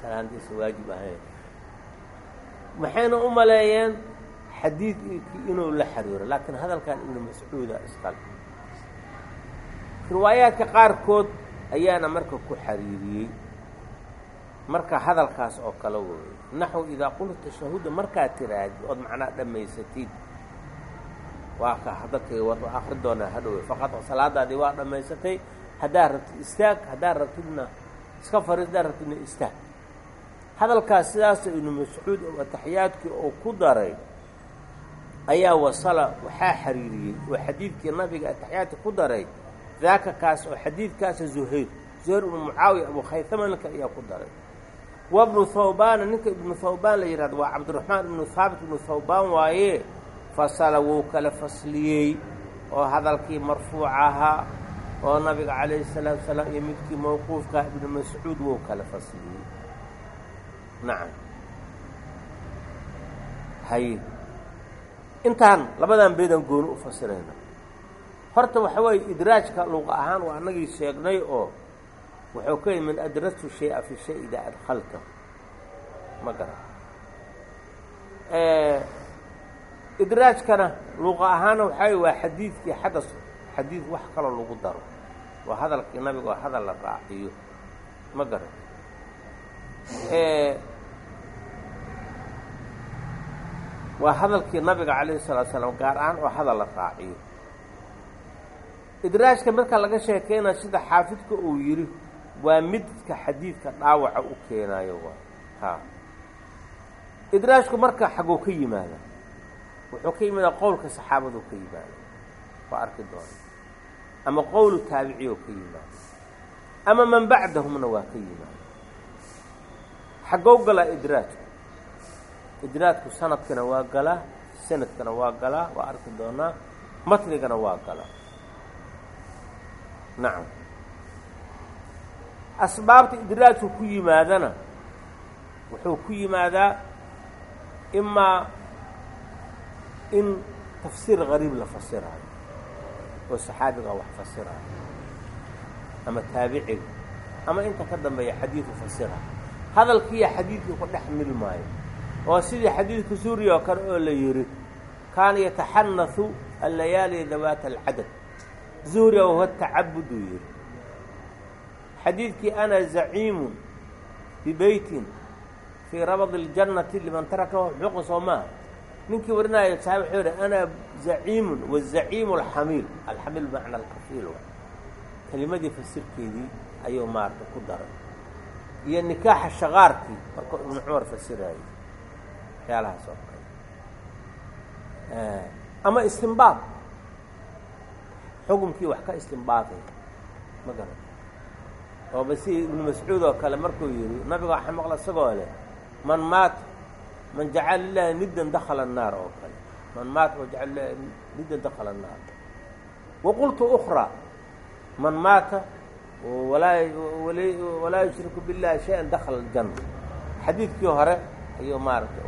Speaker 1: Salaanta aysa waajib ahayn. Maxayna u maleeyeen xadiidkii inuu la xiriiro laakiin hadalkan ibnu mascuuda isqal riwaayaadka qaarkood ayaana marka ku xariiriyey. Marka hadalkaas oo kale weeye naxw idaa qulta tashahuda markaad tiraahdi ood macnaa dhammaysatid. Waa ka dadkay war akri doonaa hadhowe faqad salaadaadii waa dhammaysatay. Haddaad rabtid istaag haddaad rabtidna iska fariis haddaad rabtidna istaag. Hadalkaas sidaasoo ibnu mascuud oo ataxiyaadkii ku daray ayaa wasala waxaa xariiriyey oo xadiidkii nabiga ataxiyaadka ku daray daaka kaas oo xadiidkaasa zuhayr zuhayr ibnu mucaawiya abu khaytama ninka ayaa ku daray wa bnu ninka ibnu thawbaan la yidhahdo waa cabdiraxmaan ibnu haabit ibnu thawbaan waaye fasala wuu kala fasliyey oo hadalkii marfuuc ahaa oo nabiga calayhi salaatu salaam iyo midkii mawquufkaa ibnu mascuud wuu kala fasliyey. Nacam. Haye intaan labadan beedaan gooni u fasirayna horta waxa weeye idraajka luqa ahaan waa anagii sheegnay oo wuxuu ka yimi min adrastu shay-a fi shay idaa adkhalta. Ma garan idraajkana luqa ahaana waxaa waa xadiidkii xadas xadiid wax kaloo lagu daro. Waa hadalkii nabiga hadal la raaciyo. Ma garan waa hadalkii nabiga calayhi salaatu salaam gaar ahaan oo hadal la raaciyo. Idraajka marka laga sheekeynayo sida xaafidka uu yidhi waa midka xadiidka dhaawaca u keenaayo ha. Idraajku marka xaguu ka yimaada wuxuu ka yimaada qowlka saxaabadu ka yimaada. Waa arki doona. Ama qowlu taabicioo ka yimaada. Ama man bacdahumna waa ka yimaada. Xagow galaa idraajku. Idraajku sanadkana waa galaa sanadkana waa galaa waa arki doonaa matnigana waa galaa nacam asbaabta idraajku ku yimaadana wuxuu ku yimaadaa imaa in tafsiir gariib la fasiraayo oo saxaabiga wax fasiraayo ama taabiciga ama inta ka dambeeya xadiidu fasiraayo. Hadalkiiya xadiidkii ku dhex milmaayo oo sidii xadiidka suuriya oo kale oo la yidhi kaana yataxanaثu allayaali dawaat alcadad. Zuhriya wahuwa tacabud uu yidhi xadiidkii ana zaciimun bibeytin fii rabad اljannati liman tarakahu xuquqa soo maaha ninkii warinaayo saxabi wuxuu yihi ana zaciimun wazaciimu alxamiil. Alxamiil bimacna alkafiil kelimadii fasirkeedii ayuu maarata ku daray. Iyo nikaaxa shaqaarkii markuu ibnu cumar fasiraayey waxyaalahaas oo kale. Ama istimbaad. Xukumkii wax ka istimbaadaya. Ma garan oo ba si ibnu mascuud oo kale markuu yidhi nabiga waxa maqla isagoo leh man maata man jacala lilahi niddan dakhala annaar oo kale man maata wajacala lilahi niddan dakhala annaar wa qultu ukraa man maata walaa yushriku billahi shay-an dakhala aljanna. Xadiidkii hore ayuu maaragtay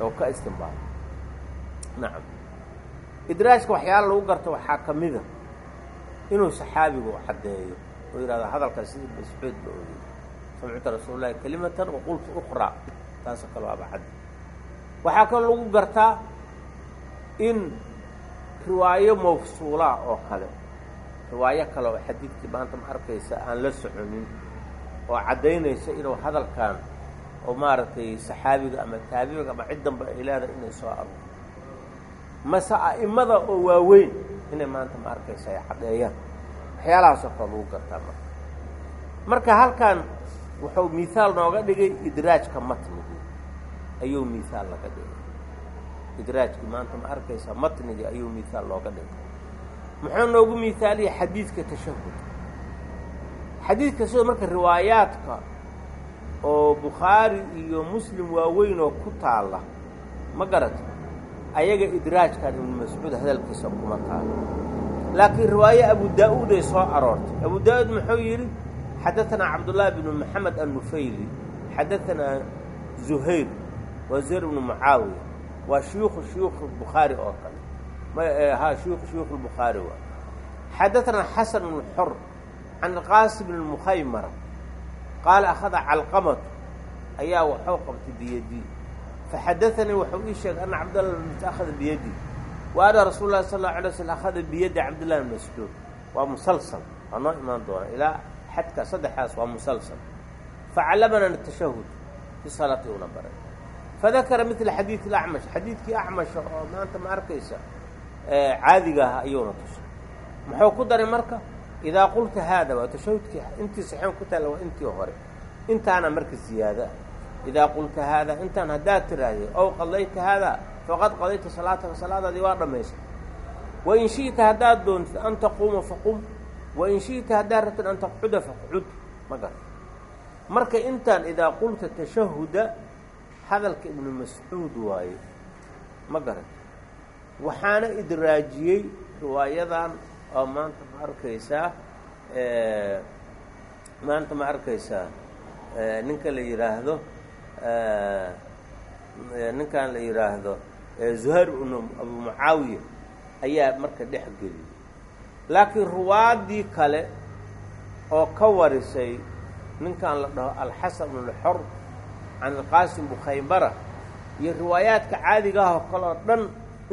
Speaker 1: oo ka istimbaado nacam idraajka waxyaala lagu garto waxaa ka mida inuu saxaabigu caddeeyo oo yidhahdo hadalkaas sidii mascuud ba ogey samictu rasuul lahi kelimatan waqultu ukraa taasoo kale waaba caddi waxaa kaloo lagu gartaa in riwaayo mawsuulaa oo kale. Riwaayo kale oo xadiidkii maanta ma arkaysa aan la soconin oo caddaynaysa inuu hadalkan oo maaragtay saxaabiga ama taabibiga ama ciddanba ay leedahay inay soo aroor mase a'imada oo waaweyn inay maanta ma arkaysa ay caddeeyaan waxyaalahaasoo kale lagu gartaa marka. Marka halkan wuxuu mihaal nooga dhigay idraajka matnigii ayuu mihaal laga dhigay. Idraajkii maanta ma arkaysa matnigii ayuu mihaal looga dhigay. Muxuu noogu mihaaliya xadiidka tashahud xadiidka sidoo marka riwaayaadka oo bukhaari iyo muslim waaweyn oo ku taalla ma garata ayaga idraajkan ibnu mascuud hadalkiisa kuma taalo laakiin riwaaye abu daa-uud soo aroortay. Abu daa-uud muxuu yidhi xadaanaa cabdullaahi bnu maxamed annufayli xadaanaa zuhayr waa zuhayr bnu mucaawiya waa shuyuukhu shuyuukh bukhaari oo kale. Ha shuyuukh shuyuukh lbukhaari waa. Xadaanaa xasan bnu xor can alqaasim bn mukhaymara qaala akhada calqamatu ayaa waxuu qabtay biyadii. Faxadaanii wuxuu ii sheegay ana mascuud akhada biyadii wa ana rasuul lahi sal allau alay slm akhada biyadi cabdillahi bn mascuud waa musalsal waa noo imaan doona ilaa xadka saddexdaas waa musalsal facallamana tashahud fi salaati una baray fadakara midla xadiid acmash xadiidkii acmasha oo maanta ma arkaysa caadiga ah ayuuna tushay muxuu ku daray marka idaa qulta haada waa tashahudkii intii saxeen ku taalla waa intii hore intaana marka ziyaado ah idaa qulta haada intaan haddaad tiraahday ow qadayta haada faqad qadayta salaataka salaadaadii waa dhammaystay wain shi'ta haddaad doontid an taquuma faqum wain shi'ta haddaad rabtid an taqcuda faqcud ma garan marka intaan idaa qulta tashahuda hadalka ibnu mascuud waaye ma garan waxaana idraajiyey riwaayadan oo maanta ma arkaysaa maanta ma arkaysaa ninka la yidhaahdo ninkan la yidhaahdo zuhayr ibnu abu mucaawiya ayaa marka dhex geliyey laakiin ruwaaddii kale oo ka warisay ninkan la dhaho alxasan bnulxor can alqaasim bukhaybara iyo riwaayaadka caadigaah oo kale oo dhan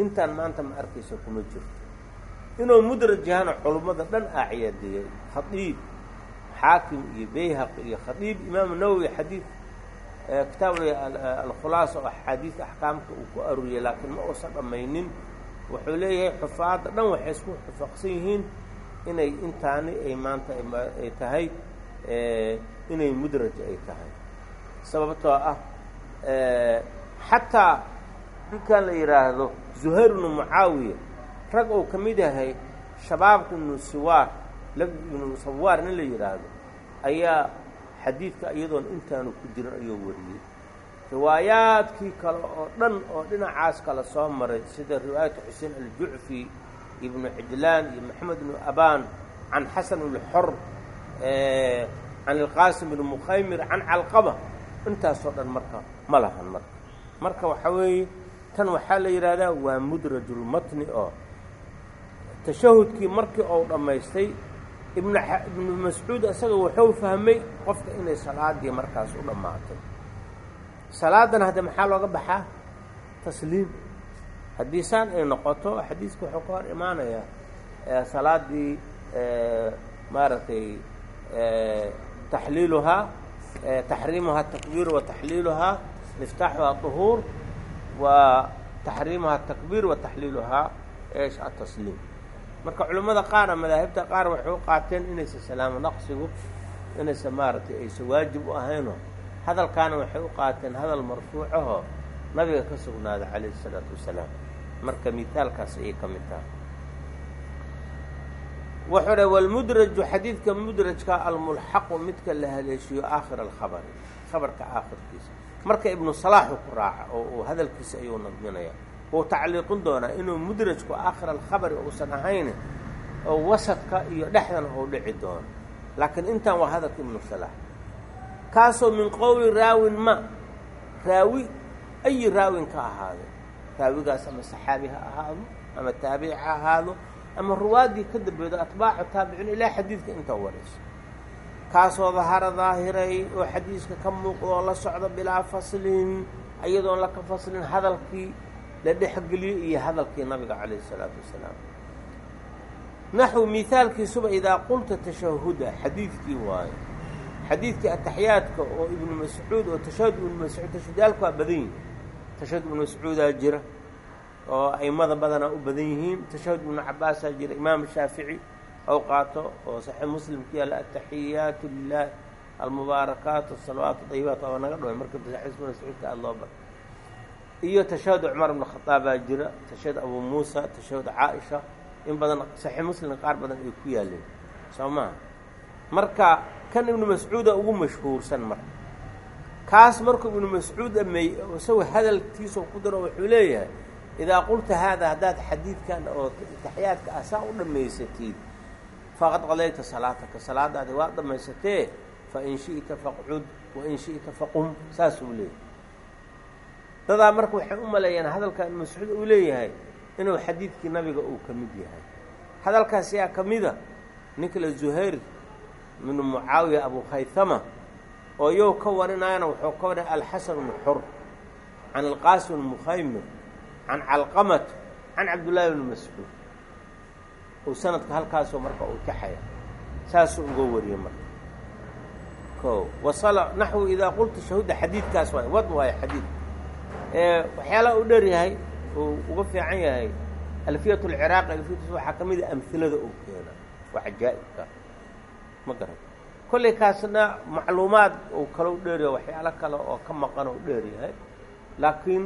Speaker 1: intaan maanta ma arkaysa kuma jirto. Inuu mudraj yahana culummada dhan aaciyadeeyey khadiib xaakim iyo bayhaqi iyo khadiib imaamu nawowi xadiid kitaab alkhulaasa oo axaadiis axkaamka uu ku aruuriyey laakiin ma uusan dhammaynin. Wuxuu leeyahay xufaadda dhan waxay isku xufaqsan yihiin inay intaani ay maanta ay tahay inay mudraj ay tahay. Sababtoo ah xataa ninkan la yidhaahdo zuhayr ibnu mucaawiya rag uu ka mid yahay shabaabka ibnu siwaar ibnu sawaar nin la yidhaahdo ayaa xadiidka iyadoon intaanu ku jirin ayuu wariyey. Riwaayaadkii kale oo dhan oo dhinacaas kale soo maray sida riwaayatu xuseen aljucfi ibnu cijlaan iyo maxamed ibnu abaan can xasan ibnu xor can ilqaasim ibnu can calqaba intaasoo dhan marka ma lahan marka. Marka waxaa weeye tan waxaa la yidhaahdaa waa mudrajulmatni oo tashahudkii markii uu dhammaystay ibnu mascuud isaga wuxuu fahmay qofka inay salaadii markaas u dhammaatay salaadana hadda maxaa looga baxaa? Tasliim. Haddii saan ay noqoto xadiiska wuxuu ka hor imaanayaa salaadii maaragtay taxliiluhaa taxriimuhaa takbiir wa taxliiluhaa miftaaxuhaa طuhuur wa taxriimuhaa takbiir wa taxliiluhaa eesh atasliim marka culimmada qaara madaahibta qaar waxay u qaateen inaysa salaamo naqsigu inaysa maaragtay aysa waajib u ahaynoo hadalkaana waxay u qaateen hadal marfuucahoo nabiga ka sugnaaday calayhi isalaatu wasalaam. Marka mitaalkaas ayay ka mid tahay. Wuxuu dha walmudraju xadiidka mudrajka almulxaqu midka la haleeshiyo aakhir alkhabari khabarka aakhirkiisa. Marka ibnu salaaxu ku raaca oo uu hadalkiisa ayuu nadminaya wuu tacliiqin doonaa inuu mudrajku aakhir alkhabari uusan ahayn oo wasadka iyo dhexdana uu dhici doono. Laakiin intan waa hadalka ibnu salaax kaasoo min qowli raawin ma raawi ayi raawin ka ahaado raawigaas ama saxaabi ha ahaado ama taabici ha ahaado ama ruwaaddii ka dambeedo atbaacu taabiciin ilaa xadiidka inta warayso kaasoo dahara daahiray oo xadiiska ka muuqdo oo la socdo bilaa faslin iyadoon laka faslin hadalkii la dhexgeliyey iyo hadalkii nabiga calayh isalaatu wasalaam. Naxwu mihaalkiisuba idaa qulta tashahuda xadiidkii waayo xadiidkii ataxiyaadka oo ibnu mascuud oo tashahud ibnu mascuud tashahudyaalku waa badan yihiin tashahud ibnu mascuudaa jira oo aimada badanaa u badan yihiin. Tashahud ibnu cabaasaa jira imaam shaafici ou qaato oo saxiix muslimka yaalla ataxiyaatu lilah almubaarakaat asalawaat dayibaat waa naga dhaway marka ibnu mascuudka aada loo bar iyo tashahud cumar ibnu khadaabaa jira tashahud abu muusa tashahud caaisha in badan saxiix muslim qaar badan ay ku yaaleen soo maha marka kan ibnu mascuuda ugu mashhuursan marka kaas markuu ibnu mascuud ameey isagoo hadalkiisa ku daro wuxuu leeyahay idaa qulta haada haddaad xadiidkan oo taxiyaadka ah saa u dhammaysatid faqad qadayta salaataka salaadaadi waa dhammaysatee fain shi'ta faqcud wain shi'ta faqum. Saasuu leeyahay dadaa marka waxay u maleeyaan hadalkan mascuud uu leeyahay inuu xadiidkii nabiga uu ka mid yahay. Hadalkaas yaa ka mida ninkale zuhayr bnu mucaawiya abu khaythama oo iyow ka warinayana wuxuu ka warinaya alxasan bnu xur can alqaasim bn mukhaymir can calqamat can cabdullaahi bni mascuud. Uu sanadka halkaasoo marka uu taxaya saasuu uga wariyey marka. Ko wasala naxwu idaa qulta shahuda xadiidkaas waay wad waayo xadiid waxyaalaha uu dheer yahay uu uga fiican yahay. Alfiyat alciraaqi alfiyat waxaa ka mid a amhilada uu keena waa ma garan kollay kaasna macluumaad uu kale u dheeryahay waxyaalo kale oo ka maqan oo dheer yahay. Laakiin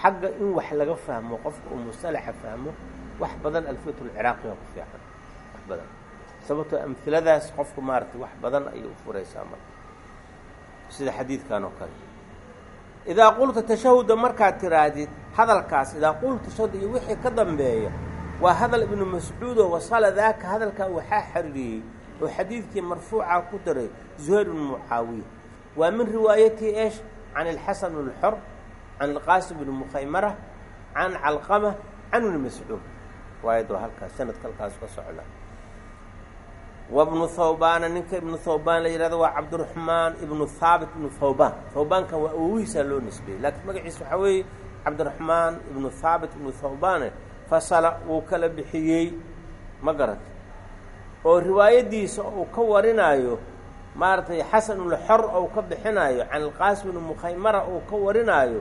Speaker 1: xagga in wax laga fahmo qofka uu musalaxa fahmo wax badan alfiyat alciraaqi waa ku fiican. Wax badan. Sababtoo amhiladaas qofku maaragtay wax badan ayay u furaysaa marka. Sida xadiidkan oo kale idaa qulta tashahuda markaad tiraahdid hadalkaas idaa qulta tashahud iyo wixii ka dambeeya waa hadal ibnu mascuudoo wasala daaka hadalkaa waxaa xariiriyey oo xadiidkii marfuuca ku daray zuhayr bnu mucaawiya waa min riwaayatii eesh can ilxasan bn lxor can ilqaasim bni mukhaymara can calqama can ibni mascuud waayadoo halkaas sanadka halkaas ka socda wabnu thawbaana ninka ibnu thawbaan la yihahdo waa cabdiraxmaan ibnu haabit ibnu thawbaan. Thawbaankan waa awowihiisaa loo nisbeeyey laakiin magaciisa waxaa weeye cabdiraxmaan ibnu haabit ibnu thawbaane fasala wuu kala bixiyey ma garata oo riwaayaddiisa uu ka warinaayo maaragtay xasan ulxor ou ka bixinaayo can ilqaasim ibnu mukhaymara uu ka warinaayo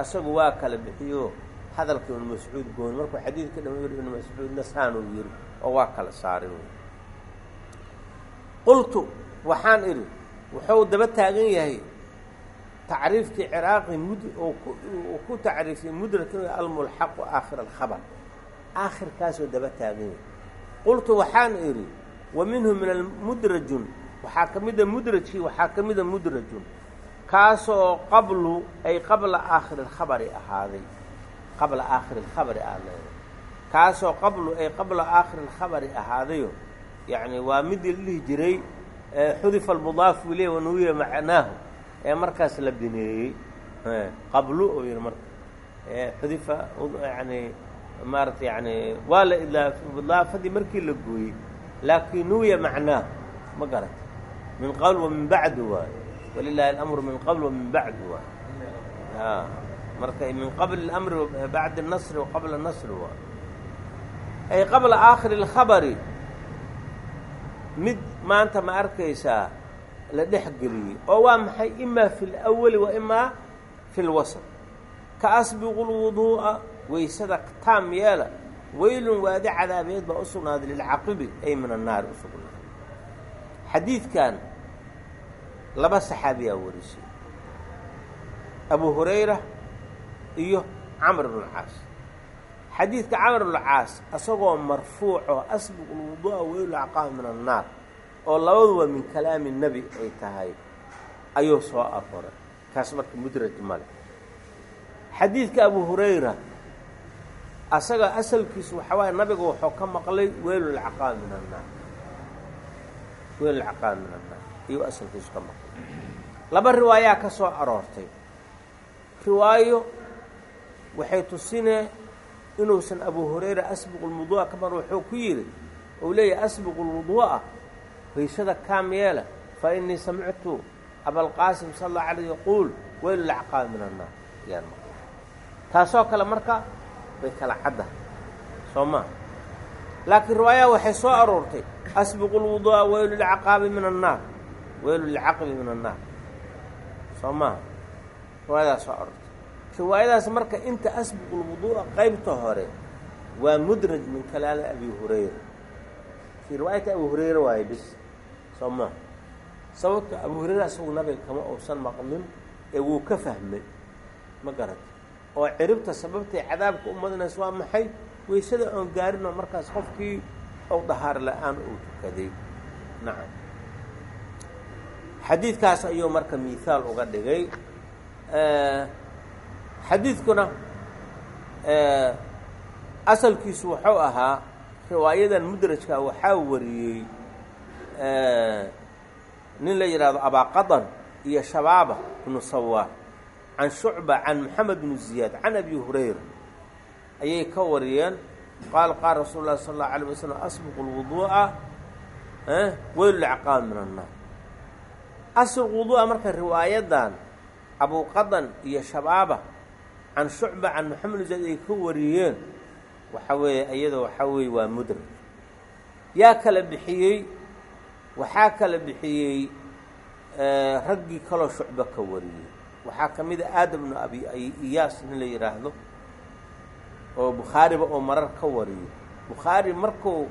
Speaker 1: asagu waa kala bixiyo. Hadalka ibnu mascuud gooni markuu xadiidka dhama yiri ibnu mascuudna saanuu yiri oo waa kala saaray qultu waxaan idhi wuxuu daba taagan yahay tacriifkii ciraaqi mud uu ku tacriifiyey mudrakin almulxaqu aakhir alkhabar. Aakhirkaasoo daba taagan yahay. Qultu waxaan idhi wa minhu min almudrajun waxaa ka mida mudrajkii waxaa ka mida mudrajun kaasoo qablu ay qabla aakhiri alkhabari ahaaday. Qabla aakhiri alkhabari aad leedahay kaasoo qablu ay qabla aakhiri alkhabari ahaadayo yacni waa midii la dhihi jiray xudifa almudaafu ileyh wanuwiya macnaahu ee markaas la bineeyey qablu oo yihi marka xudifa yani maarata yani waa la idaafadii markii la gooyey laakiin nuwiya macnaahu ma garata min qabl wa min bacdu waayo walilahi alamru min qabl wa min bacdu waayo a marka min qabli اlamri bacdi الnasri wa qabla nasri waayo ay qabla aakhiri اlkhabari mid maanta ma arkaysaa la dhex geliyey oo waa maxay? Imaa fi lawali wa imaa fi lwasl ka asbiqu lwuduu'a waysada taam yeela weylun waadi cadaabeed baa u sugnaaday lilcaqibi ay min annaari u sugnaaday. Xadiidkan laba saxaabiyaa warisay. Abu hurayra iyo camr bnu caas xadiidka camr bnu caas isagoo marfuucoo asbiqu lwuduu'a weylu acqaab min annaar oo labaduba min kalaami nebi ay tahay ayuu soo arooray. Kaas marka mudraj male xadiidka abu hurayra asaga asalkiisu waxaa waaye nabiga wuxuu ka maqlay weylulcaqaab min annaar. Weylulcaqaab min annaar ayuu asalkiisu ka maqlay. Laba riwaayaa ka soo aroortay. Riwaayo waxay tusinee inuusan abu hurayra asbiqu lwuduu'a wuxuu ku yidhi uu leeyahay asbiqu lwuduu'a waysada kaam yeela fa innii samictu abalqaasim sal allahu alayh yaquul weylulcaqaab min annaar ayaan maqlay taasoo kale marka bay kala caddahay soo maa laakiin riwaayaha waxay soo aroortay asbiqu weylu lilcaqaabi min annaar weylu lilcaqbi min annaar soo maha riwaayadaas soo aroortay riwaayadaas marka inta asbiqu lwuduu'a qaybta hore waa mudraj min kalaali abi hurayra. Fii riwaayati abi hurayra waaye bis. Soo maha sababta abu hurayra asagu nabiga kama uusan maqlin ee wuu ka fahmay. Ma garata oo ciribta sababtay cadaabka u waa maxay? Waysada oon gaarinoo markaas qofkii ou dahaar la'aan uu tukaday. Nacam. Xadiidkaas ayuu marka mihaal uga dhigay xadiidkuna asalkiisu wuxuu ahaa riwaayadan mudrajka waxaa wariyey nin la yidhaahdo abaaqadan iyo shabaaba bnu sawaar can shucba can moxamed bnu ziyaad can abi hurayra ayay ka wariyeen. Qaala qaala rasuulu lahi sala allahu alayh wasalam asbiqu lwuduu'a weylu lacqaab min annaar. Asbiqu wuduu'a marka riwaayadan abuqadan iyo shabaaba can shucba can moxamed bnu ziyaad ay ka wariyeen? Waxa weeye iyadoo waxaa weeye waa mudraj yaa kala bixiyey waxaa kala bixiyey raggii kaloo shucbo ka wariyey. Waxaa ka mid a aadam abi iyaas nin la yidhaahdo oo bukhaariba oo marar ka wariyo bukhaari markuu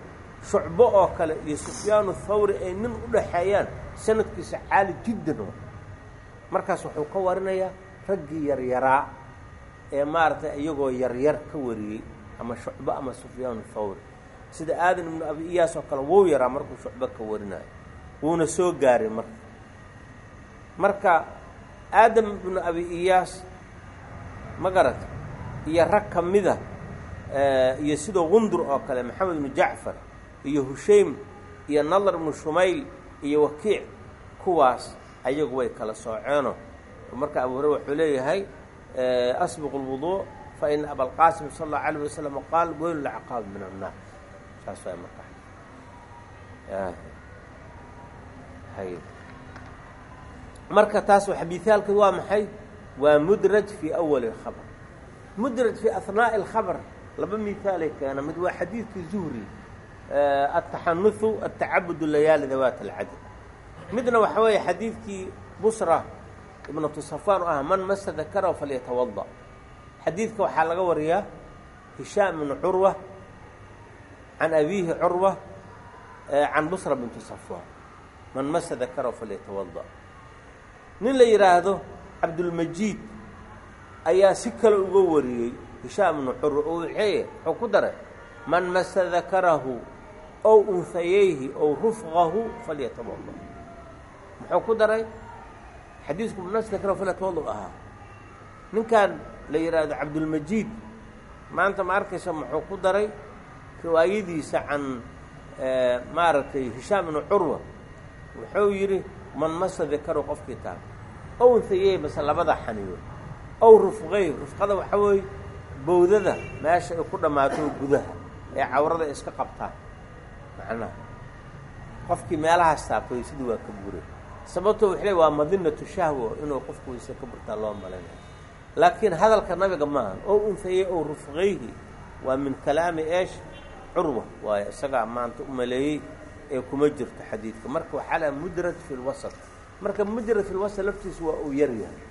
Speaker 1: shucbo oo kale iyo sufyaanu thawri ay nin u dhaxeeyaan sanadkiisa caali jiddan markaas wuxuu ka warinayaa raggii yaryaraa ee maaragtay iyagoo yaryar ka wariyey ama shucbo ama sufyaanu thawri sida aadan ibnu abi iyaas oo kale wuu yaraa markuu shucbo ka warinayo wuuna soo gaaray marka. Marka aadam ibnu abi iyaas ma garata iyo rag ka mida iyo sida qundur oo kale maxamed ibnu jacfar iyo hushaym iyo nadar ibnu shumayl iyo wakiic kuwaas ayagu way kala sooceeno marka abu hureyre wuxuu leeyahay asbiqu lwuduu fa ina abalqaasim sala allahu alayh wasalam qaal weylu lacqaab min annaar saas waay marka marka taas mihaalkeed waa maxay waa mudraj fii awali اkhabr mudraj fii ahnaaءi اlkhabr laba mihaalay keena mid waa xadiidkii zuhri ataxanuhu atacabud layaali dawaat اlcadl midna waxa weeye xadiidkii busra ibnatu safaan u ah man masa dakarahu falyatawada xadiidka waxaa laga wariyaa hishaam ibnu curwa can abiihi curwa can busra bintu safaan man masa dakarahu falyatawada nin la yidhaahdo cabdulmajiid ayaa si kale uga wariyey hishaam ibnu curwa oo waxeeye wuxuu ku daray man masa dakarahu ow unhayayhi ow rufqahu falyatawada muxuu ku daray xadiisku man masa dakarahu falyatawada ahaa. Ninkan la yidhaahdo cabdulmajiid maanta ma arkaysa muxuu ku daray riwaayadiisa can maaragtay hishaam ibnu curwa. Wuxuu yidhi man masa dakarow qofkii taaba ow unhayey mase labada xaniyo ow rufqay rufqada waxaa weeye bowdada meesha ay ku dhammaato gudaha ee cawrada iska qabtaan. Macnaha qofkii meelahaas taabtay sidii waa ka buray sababto waxay le waa madinatu shahwa inuu qofku wayse ka burtaa loo malaynayo laakiin hadalka nabiga maaha ow unhayey ow rufqayhi waa min kalaami eesh? Curwa. Waayo isagaa maanta u maleeyey ee kuma jirto xadiidka. Marka waxaa laha mudraj fi lwasat marka mudraj fi lwasat laftiisu waa uu yar yahay.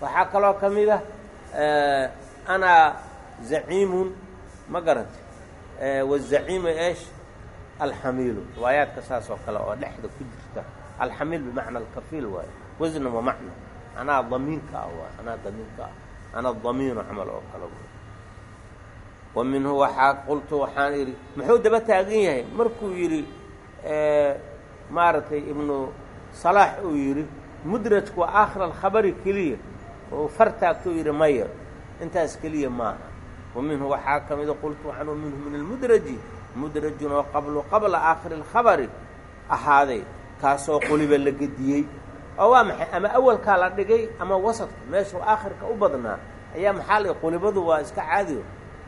Speaker 1: Waxaa kaloo ka ah anaa zaciimun ma garanta wazaciima eesh? Alxamiilu. Riwaayaadka saas oo kale oo dhexda ku jirta alxamiil bimacna alkafiil waayo wasna wa macna anaa damiinka ah waay anaa damiinka ah ana damiinu camal oo kale wa minhu waxaa qultu waxaan idhi muxuu daba taagan yahay markuu yidhi maaragtay ibnu salaax uu yidhi mudrajku waa aakhira alkhabari keliya oo far taagtou yidhi maya intaas keliya maaha wa minhu waxaa ka qultu waxaan wa minhu min almudraji mudrajun oo qablu qabla aakhiri alkhabari ahaaday kaasoo quliba la gediyey. Oo waa maxay? Ama awalkaa la dhigay ama wasadka meeshuu aakhirka u badnaa ayaa maxaa la qulibadu waa iska caadiyo.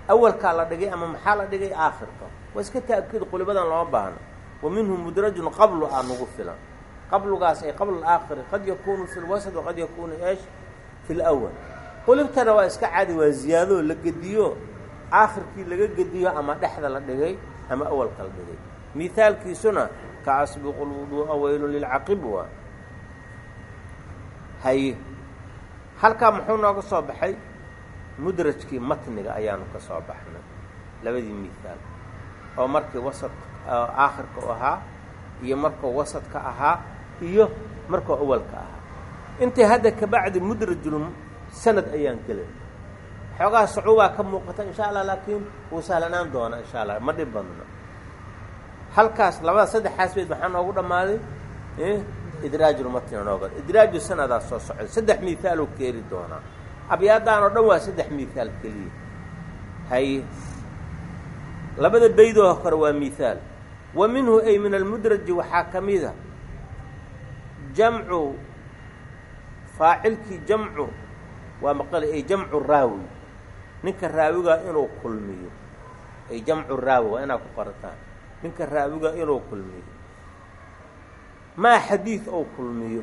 Speaker 1: Awalkaa la dhigay ama maxaa la dhigay aakhirka? Waa iska taakid qulibadan looma baahno wa minhu mudrajun qablu aa nagu filan. Qablugaas ay qabla alaakhiri qad yakuunu fi lwasad waqad yakuunu eesh fi lwal qulibtana waa iska caadi waa ziyaadoo la gediyo aakhirkii laga gediyo ama dhexda la dhigay ama awalka la dhigay. Mihaalkiisuna ka asbiqu lwuduu'a weylun lilcaqib waa haye halkaa muxuu nooga soo baxay mudrajkii matniga ayaanu ka soo baxnay labadii mihaal oo markii wasad aakhirka u ahaa iyo markuu wasadka ahaa iyo markuu awalka ahaa intii hadda kabacdi mudrajul sanad ayaan gelay xoogaa sacuubaa ka muuqata insha allah laakiin wuu sahlanaan doonaa insha allah ma dhib badno halkaas labada saddexaas beed maxaa noogu dhammaaday? Idraajulmatni nooga idraaju sanadaa soo socda saddex miaaluu keeni doonaa. Abyaadaan oo dhan waa saddex miaal keliya. Haye labada beydoo kore waa mihaal wa minhu ay min almudraji waxaa ka mida jamcu faacilkii jamcu waa maqali ay jamcu raawi. Ninka raawigaa inuu kulmiyo ay jamcu raawi waa inaad ku qorataan ninka raawigaa inuu kulmiyo. Maa xadiid ou kulmiyo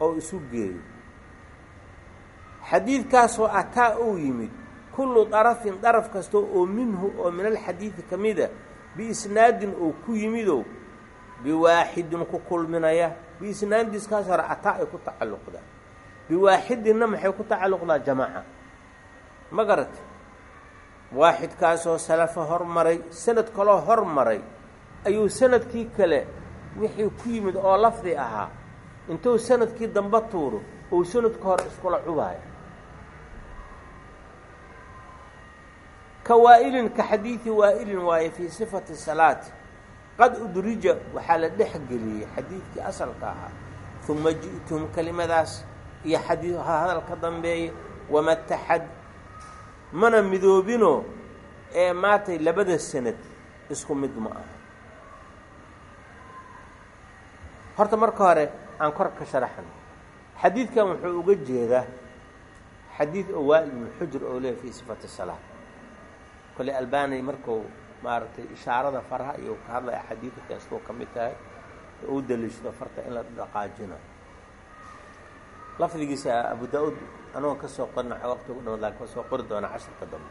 Speaker 1: oo isu geeyo. Xadiidkaasoo ataa uu yimid kullu darafin daraf kasta oo minhu oo min alxadiidi ka mida biisnaadin oo ku yimidow biwaaxidin ku kulminaya. Biisnaadiskaas hore ataa ay ku tacalluqdaa. Biwaaxidinna maxay ku tacalluqdaa jamaaca ma garate waaxidkaasoo salafa hormaray sanad kaloo hormaray ayuu sannadkii kale wixii ku yimid oo lafdi ahaa. Intuu sannadkii dambe tuuro ou sanadka hore iskula cubaayo. Ka waa'ilin ka xadiidi waa'ilin waaye fii sifati salaati qad udrija waxaa la dhex geliyey xadiidkii asalka ahaa. Uma ji'tum kelimadaas iyo xadii hadal ka dambeeya wamataxad mana midoobinoo ee maatay labada sanad isku mid ma aha. Horta marka hore aan kor ka sharaxan. Xadiidkan wuxuu uga jeedaa xadiid oo waa'il ibnu xujr oo leeyahy fii sifati salaa kole albani markuu maaragtay ishaarada farha iyo ka hadlaya xadiidka kaastuu ka mid tahay oo u farta in la dhaqaajino lafdigiisa abu daa-uud anagoo ka soo qorina waqti ugu dhawad laakin soo qori doonaa casharka dambe.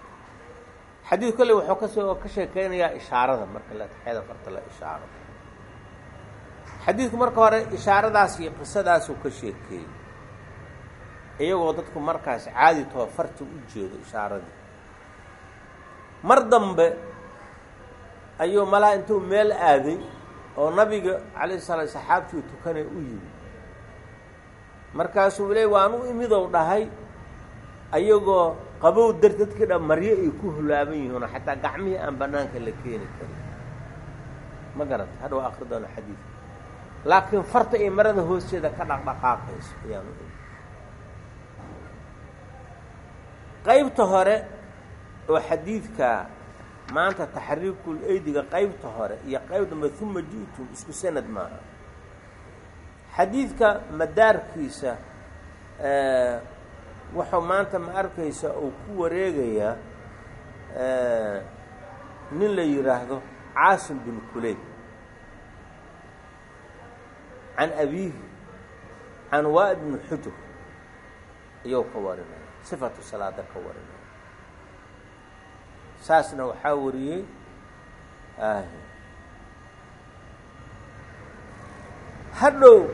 Speaker 1: Xadiid kolley wuxuu ka soo ka sheekeynayaa ishaarada marka la taxyada farta la ishaaro. Xadiidku marka hore ishaaradaas iyo qisadaasuu ka sheekeeyey. Iyagoo dadku markaas caadi too farta u jeedo ishaaradii. Mar dambe ayuu malaa intuu meel aaday oo nabiga calayhi salaam saxaabtii tukanay u yimi markaasuu le waan u imidow dhahay ayagoo qabow dar dadkii dha maryo ay ku hulaaban yihiinoo xataa gacmihii aan bannaanka la keeni karin. Ma garata hadha waa akri doona xadiidka laakiin farta iyo marada hoosteeda ka dhaqdhaqaaqayso ayaanu qaybta hore oo xadiidka maanta taxriikul eydiga qaybta hore iyo qayb dambe uma ji'tum isku sanad maaha xadiidka madaarkiisa wuxuu maanta ma arkaysa uu ku wareegayaa nin la yidhaahdo caasim bin kuleyb can abiihi can waa'id bni xujur ayuu ka warinaya sifatu salaada ka warinaya. Saasna waxaa wariyey hadhow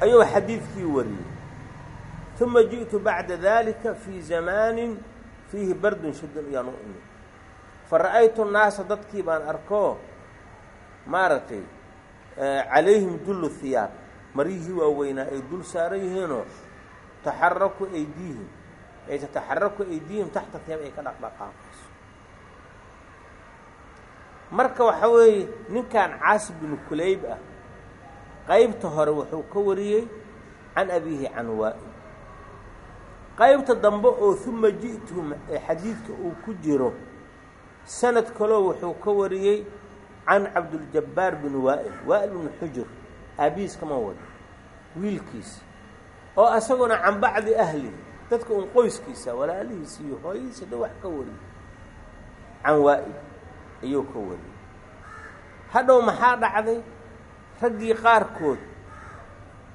Speaker 1: ayuu xadiidkii wariyey. Uma ji'tu bacda dalika fii zamaanin fiihi bardun shadun iyaan u imid fa ra'aytu nnaasa dadkii baan arkoo maaragtay calayhim dullu hiyaab maryihii waaweynaa ay dul saaran yihiinoo taxaraku aydiihim. Ay tataxaraku aydiihim taxta hiyaab ay ka dhaqdhaqaaqayso marka waxa weeye ninkan caasib binu kulayb ah qaybta hore wuxuu ka wariyey can abiihi can waa'il. Qaybta dambe oo uma ji'tum ee xadiidka uu ku jiro sanad kaloo wuxuu ka wariyey can cabduljabbaar bin waa'il waa'il binu xujur aabihiis kama wado wiilkiisa oo asaguna can bacdi ahlihi dadka un qoyskiisa walaalihiisa iyo hooyadiisa dha wax ka wariyey. Can waa'il ayuu ka wariyey. Hadhow maxaa dhacday raggii qaarkood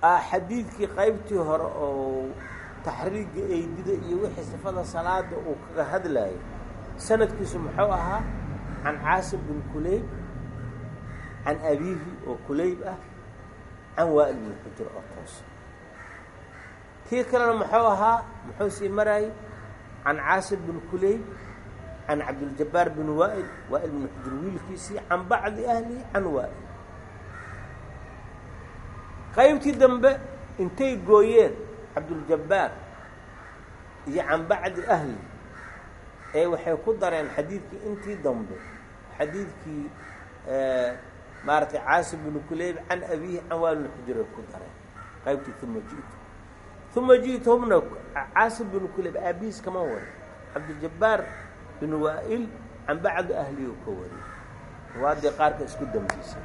Speaker 1: ah xadiidkii qaybtii hore oo taxriiga eydida iyo wixii sifada salaada uu kaga hadlayay sanadkiisu muxuu ahaa can caasib bin kuleyb can abiihi oo kuleyb ah can waa'il bin xujur oo toosa kii kalena muxuu ahaa muxuu sii maraayey can caasib bin kuleyb can cabdiljabaar bin waa'il waa'il bin xujur wiilkiisii can bacdi ahlihi can waa'il qaybtii dambe intay gooyeen cabduljabbaar iyo can bacdi ahli ee waxay ku dareen xadiidkii intii dambe xadiidkii maaragtay caasib binu kuleyb can abiihi can waalin xujuray ku dareen qaybtii uma ji'tu. Uma ji'tuhumna caasib binu kuleyb aabihiis kama warin cabduljabbaar bin waa'il can bacdi ahlihi u ka wariyey ruwaaddii qaarka isku dambaysay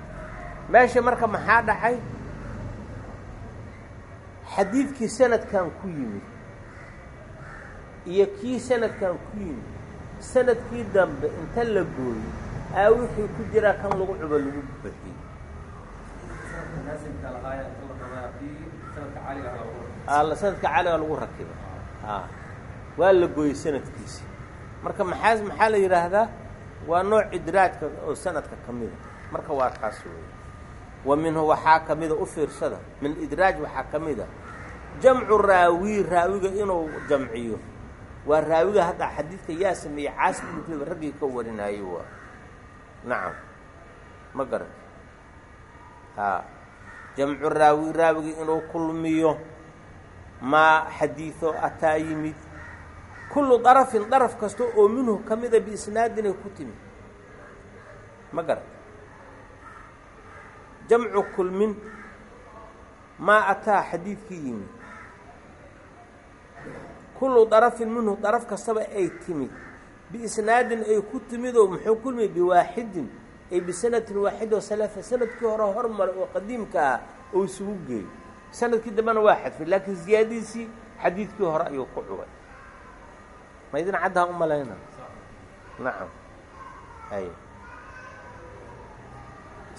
Speaker 1: meesha marka maxaa dhacay xadiidkii sanadkan ku yimid iyo kii sanadkan ku yimid sannadkii dambe inta la gooyey aa wixii ku jiraa kan lagu cubo lagu baxiyey sanadka caaliga lagu rakiba waa la gooyey sanadkiisi. Marka maxaa maxaa la yidhaahdaa? Waa nooc idraajka oo sanadka ka mida marka waa kaas weeye wa minhu waxaa ka mida u fiirsada. Min idraaj waxaa ka mida jamcu raawi raawiga inuu jamciyo. Waa raawiga hadda xadiidka yaa sameeyey caasim ibnu raggii ka warinaayo waa. Nacam ma garan haa. Jamcu raawi raawiga inuu kulmiyo maa xadiido ataa yimid. Kullu darafin daraf kasta oo minhu ka mida ku timid ma garan jamcu kulmin maa ataa xadiidkii yimid kullu darafin minhu daraf kastaba ay timid. Biisnaadin ay ku timidoo muxuu kulmiyay biwaaxidin ay bisanadin waaxid oo salafa sannadkii hore hormara oo qadiimka ah oo isugu geeyo sannadkii dambena waa xadfay laakiin ziyaadiisii xadiidkii hore ayuu ku cubay. Ma idin caddaha u malayna nacam ay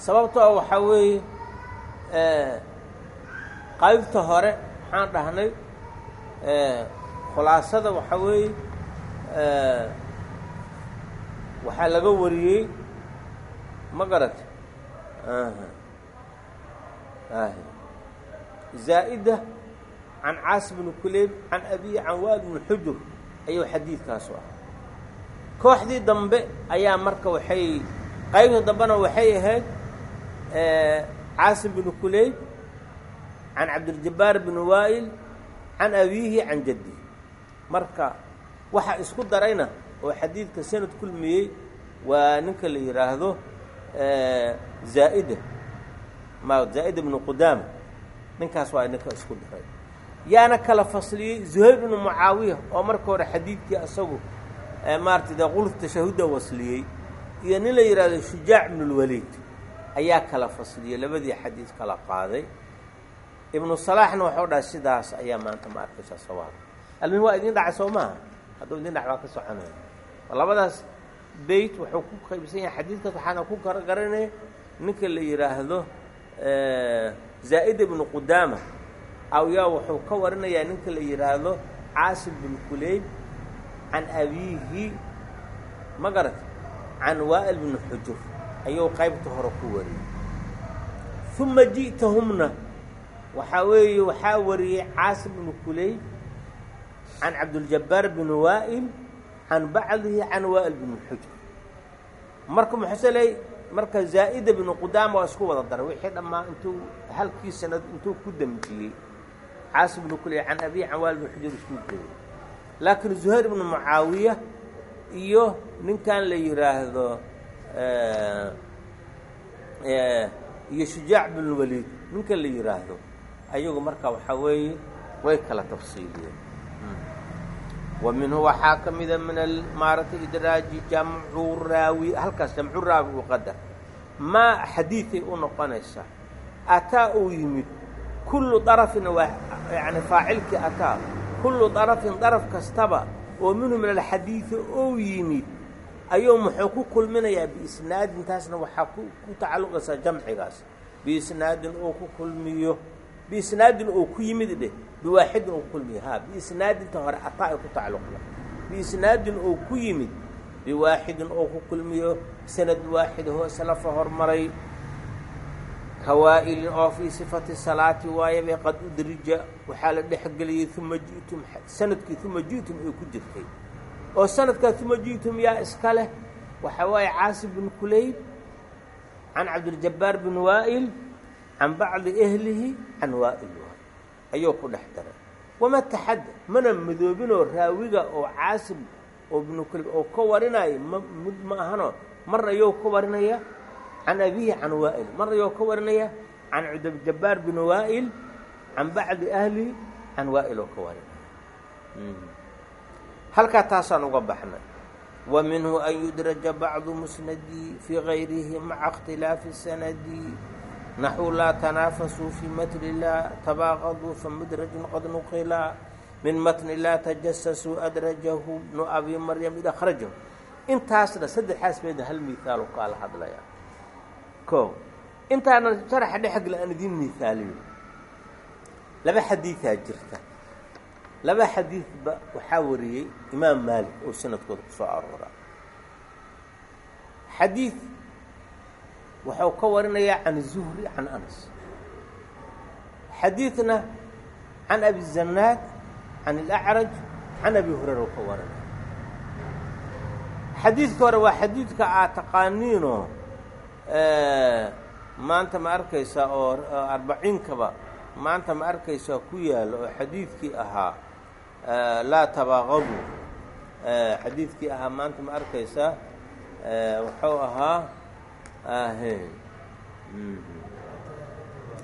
Speaker 1: sababtoo waxaa weeye qaybta hore maxaan dhahnay khulaasada waxaa weeye waxaa laga wariyey ma garata zaa'ida can caas bni kuleyb can abiyi can waal bni xujur ayuu xadiidkaasu ah kooxdii dambe ayaa marka waxay qaybtii dambena waxay ahayd caasim bni kuleyb can cabdiljabaar bni waa'il can abiihi can jaddihi marka waxa isku darayna oo xadiidka sanad kulmiyey waa ninka la yidhaahdo zaa'ida ma zaa'ida bnu qudaama. Ninkaas waa ninka isku daray. Yaana kala fasliyey zuhayr bnu mucaawiya oo marka hore xadiidkii asagu maarata dee qulf tashahuda wasliyey iyo nin la yidhaahdo shujaac bnu lwaliid ayaa kala fasliyey labadii xadiid kala qaaday. Ibnu salaaxna waxau dhahay sidaas ayaa maanta ma arkaysaa sawaab. Almin waa idin dhacay soo maaha? Hadduu idin dhac waa ka soconaya. Labadaas beyt wuxuu ku qaybsan yahay xadiidkaas waxaana ku garanaya ninka la yidhaahdo zaa'id ibnu qudaama. Awyaa wuxuu ka warinayaa ninka la yidhaahdo caasim bnu kuleyb can abiihi ma garata can waa'il bni xujur ayuu qaybta hore ku wariyey. Uma ji'tahumna waxaa weeye waxaa wariyey caasim bnu kuleyb can cabduljabaar bni waa'il can bacdihi can waa'il bni xujur marka muxuseley marka zaa'ida bnu qudaama waa isku wada daray wixii dhammaa intuu halkii sanad intuu ku dambiyey caasim bnu kuleyb can abihi can waa'il bni xujur isku geeyey laakiin zuhayr ibnu mucaawiya iyo ninkan la yidhaahdo iyo shujaac bnulwaliid ninkan la yidhaahdo ayagu marka waxaa weeye way kala tafsiiliyeen. Wa minhu waxaa ka mida min maaragtay idraaji jamcu raawi halkaas jamcu raawi u qadar. Maa xadiiday u noqonaysaa ataa uu yimid kullu darafin waa yani faacilkii ataa kullu darafin daraf kastaba oo minhu min alxadiidi ou yimid ayuu muxuu ku kulminayaa biisnaadin taasna waxaa ku tacalluqaysaa jamcigaas. Biisnaadin oo ku kulmiyo biisnaadin oo ku yimid dheh biwaaxidin oo ku kulmiyo. Ha biisnaadinta hore ataa ay ku tacalluqda. Biisnaadin oo ku yimid biwaaxidin oo ku kulmiyo sanad waaxid hoose lafa hormaray. Kawaa'ilin oo fii sifati salaati waayabay qad udrija waxaa la dhexgeliyey uma ji'tum sannadkii uma ji'tum ay ku jirtay oo sanadkaa uma yaa iska leh? Waxaa waaye caasim bin kuleyb can cabdiljabaar bin waa'il can bacdi ahlihi can waa'il ayuu ku dhex daray. Wama taxadda mana madoobinoo raawiga oo caasim oo binu kuleyb oo ka warinaayo ma mid ma ahano? Marna ayuu ka warinaya can abihi can waa'il. Mar ayuu ka warinaya can cabdiljabaar bin waa'il can bacdi ahlihi can waa'il oo ka warinaya halkaa taasaan uga baxnay. Wa minhu an yudraja bacdu musnadi fii gayrihi maca اkhtilaafi sanadi. Naxu laa tanaafasuu fii matni laa tabaaqaduu famudrajun qad nuqila. Min matni laa tajasasuu adrajahu. Bnu abi maryam id akhrajahu intaasna saddexaas beeda hal mihaal u kaala hadlaya ko intaana sharaxa dhexgla aan idiin mihaaliyo laba xadiidaa jirta laba xadiidba waxaa wariyey imaam maalik oo sanadkooda ku soo aroora xadiid wuxuu ka warinayaa can zuhri can anas. Xadiidna can abi zanaad can ilacraj can abi hurayra u ka warinaya xadiidka hore waa xadiidka aad taqaaniinoo maanta ma arkaysaa oo arbaciinkaba maanta ma arkaysaa ku yaalla oo xadiidkii ahaa laa tabaaqadu xadiidkii ahaa maanta ma arkaysaa wuxuu ahaa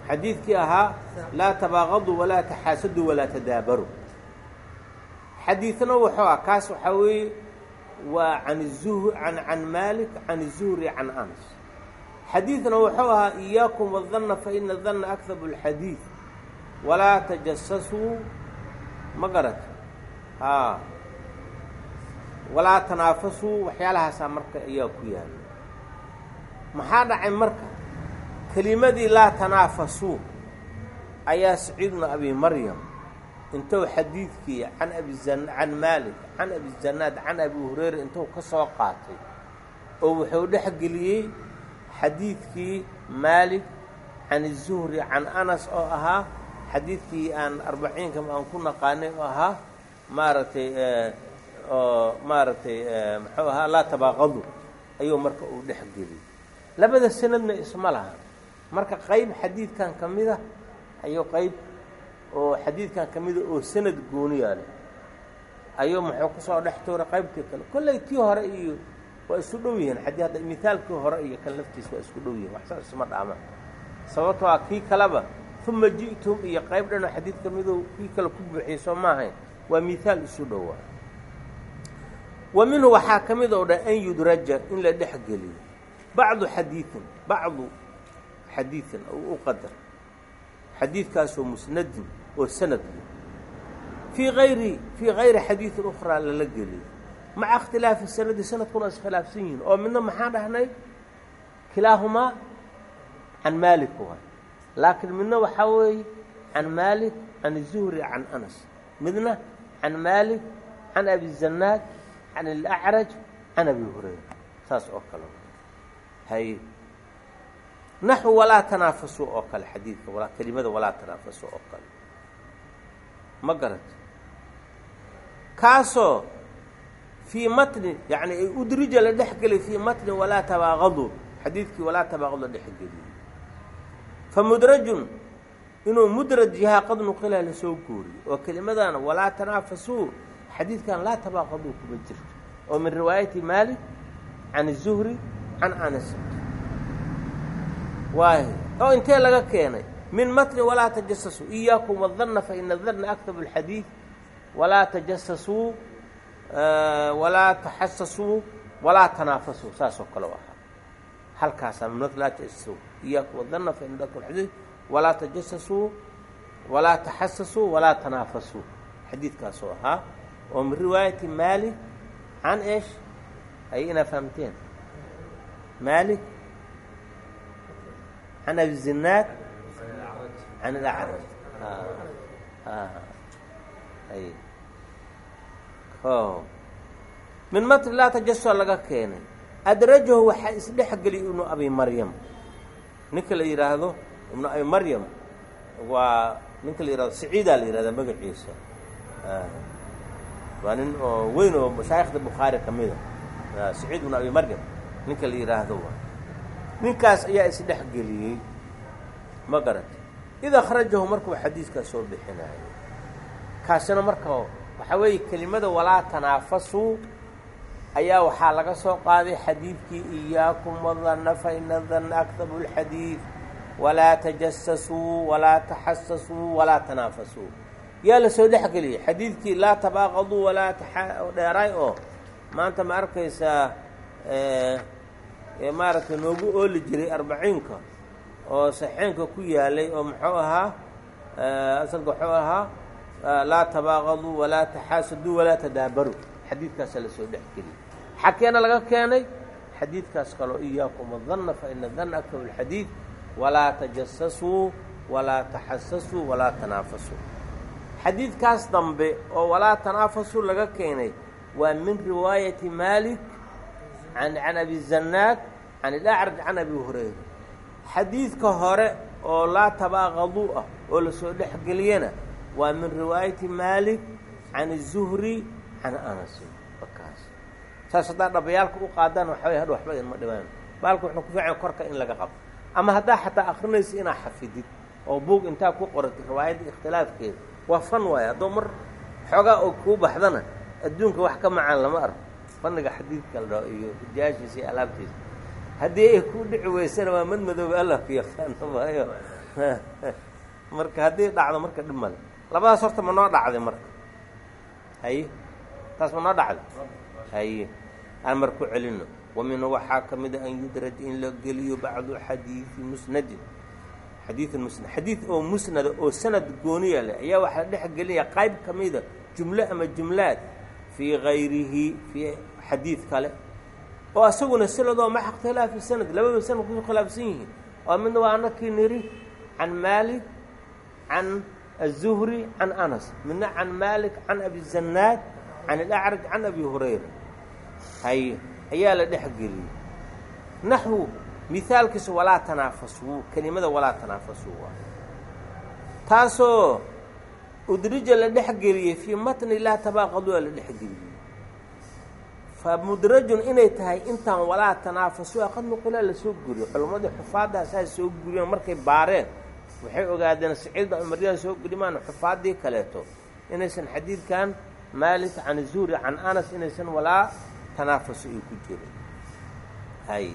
Speaker 1: xadiidkii ahaa laa tabaaqadu walaa taxaasadu walaa tadaabaru. Xadiidna wuxuu ah kaas waxaa weeye waa an zuh an can malik can zuhri can anas. Xadiidna wuxuu ahaa iyaakum wadanna faina danna akdabu اlxadiid walaa tajasasuu ma garata walaa tanaafasuu waxyaalahaasaa marka ayaa ku yaalla maxaa dhacay marka? Kelimadii laa tanaafasuu ayaa saciid abi maryam intuu xadiidkii can abi can maalik can abi zanaad can abi hureyra intuu ka soo qaatay oo wuxuu dhex geliyey xadiidkii maalik can zuhri can anas oo ahaa xadiidkii aan arbaciinka aan ku naqaanay oo ahaa maaragtay oo maaragtay muxuu ahaa laa tabaaqadu ayuu marka uu dhex geliyey. Labada sanadna isma laha. Marka qayb xadiidkan ka mida ayuu qayb oo xadiidkan ka mida oo sanad gooniyaa leh ayuu muxuu ku soo dhex tuuray qaybtii kale. Kolley tii hore iyo waa isu dhow yihiin. Xadii hadda mithaalkii hore iyo kan laftiis waa isku dhow yihiin waxsaas isma dhaamaan sababtoo ah kii kaleba uma ji'tum iyo qayb dhanoo xadiid ka miduu kii kale ku buuxiyey soo maahayn waa mithaal isu dhowaa wa minhu waxaa ka mid oo dhan an yudraja in la dhex geliyo. Bacdu xadiiin bacdu xadiiin u qadar. Xadiidkaasoo musnadin oo sanad fii ayri fii hayri xadiidin ukhraa lala geliyo. Maca ikhtilaafi sanadi sanadkuna iskhilaafsan yihiin. Oo midna maxaan dhahnay? Kilaahumaa can maalik waay laakiin midna waxaa weeye can maalik can zuhri can anas. Midna can maalik can abi zanaad can alacraj can abi hurayra saas oo kale hay naxu walaa tanaafasu oo kale xadiidka walaa kelimada walaa tanaafasu oo kale ma garat kaasoo fii matni yani ay udrija la dhex geliy fii matni walaa tabaaqadu xadiidkii walaa tabaaqadu la dhex geliyey fa mudrajun inuu mudrad jihaaqad nuqilaa la soo gooriyo oo kelimadaana walaa tanaafasuu xadiidkan laa tabaaqaduu kuma jirto. Oo min riwaayati maalik can zuhri can anas. Waay oo intee laga keenay? Min matni walaa tajasasuu iyaakum wadanna faina danna aktabu اlxadiid walaa tajasasuu walaa taxasasuu walaa tanaafasuu saas oo kale u halkaasaa min matni laa tajasasuu iyaakum wadanna faina danna aktabu xadiid walaa tajasasuu walaa taxasasuu walaa tanaafasuu xadiidkaasoo ahaa oo min riwaayati maalik can esh ay inaa fahamteen maalik can abi zinaad can alacraj o min matni laa tajasusa laga keenay adrajahu waxaa isdhex geliyay ibnu abi maryam ninka la yidhaahdo ibnu abi maryam waa ninka la yihahdo saciidaa la yihahdaa magaciisa. Waa nin oo weyn oo mashaayikhda bukhaari ka mida saciid ibnu abi maryam ninka la yidhaahdo waa. Ninkaas ayaa isdhex geliyey. Ma garata id akhrajahu markuu xadiidkaas soo bixinayo kaasina marka waxaa weeye kelimada walaa tanaafasuu ayaa waxaa laga soo qaaday xadiidkii iyaakum wadanna faina danna aktabu walaa tajasasuu walaa taxasasuu walaa tanaafasuu yaa la soo dhex geliyey xadiidkii laa tabaaqaduu walaa dheeraay oo maanta ma arkaysaa maaragtay noogu ooli jiray arbaciinka oo saxeenka ku yaalay oo muxuu ahaa asalka wuxuu ahaa laa tabaaqaduu walaa taxaasaduu walaa tadaabaruu xadiidkaasa la soo dhex geliyay xakeena laga keenay xadiidkaas kaloo iyaakum adanna fa ina danna aktabu lxadiid walaa tajasasuu walaa taxasasuu walaa tanaafasuu xadiidkaas dambe oo walaa tanaafasuu laga keenay waa min riwaayati maalik an can abi zanaad can ilacraj can abi hurayra xadiidka hore oo laa tabaaqaduu ah oo la soo dhex geliyana waa min riwaayati maalik can الzuhri can anasin wakaas saas haddaa dhabayaalka u qaadaan waxaway hadh waxba inma dhibaan baalka wuxuu ku fiican korka in laga qabo ama haddaa xataa akrinaysa inaa xafidid oo buug intaa ku qoratid riwaayadda ikhtilaafkeeda waa fan waayo haddoo mar xoogaa oo kuu baxdana adduunka wax ka macaan lama arko. Fanniga xadiidka la dhaho iyo rijaashiisa iyo alaabtiisa. Haddii ay ku dhici weysana waa mad madoobe allah ku yaqaano maayo marka haddii dhacdo marka dhib male labadaas horta ma noo dhacday marka. Haye? Taas ma noo dhacday? Haye? Aan mar ku celino wa minhu waxaa ka mida an yudraj in la geliyo bacdu xadiidi musnadin xadiiun musnad xadiid oo musnada oo sanad gooniya leh ayaa waxaa dhex gelinaya qayb ka mida jumlo ama jumlaad fii gayrihi fii xadiid kale oo asaguna sanadoo maca ikhtilaafi sanad labada sanad ku khilaafsan yihiin oo midna waa anakii niri can maalik can الzuhri can anas midna can maalik can abi zanaad can ilacraj can abi hurayra haye ayaa la dhex geliyey. Naxwu mihaalkiisa walaa tanaafasuu kelimada walaa tanaafasuu taasoo udrija la dhex geliyey fii matni laa tabaaqadua la dhex geliyey. Fa mudrajun inay tahay intaan walaa tanaafasua qad nuqilaa la soo guriyo. Culammadii xufaadaasaa soo guriyeen markay baareen. Waxay ogaadeen saciidda umaryaha soo gurimaan xufaaddii kaleeto. Inaysan xadiidkan maalik can zuhri can anas inaysan walaa tanaafasu ay ku jirin hay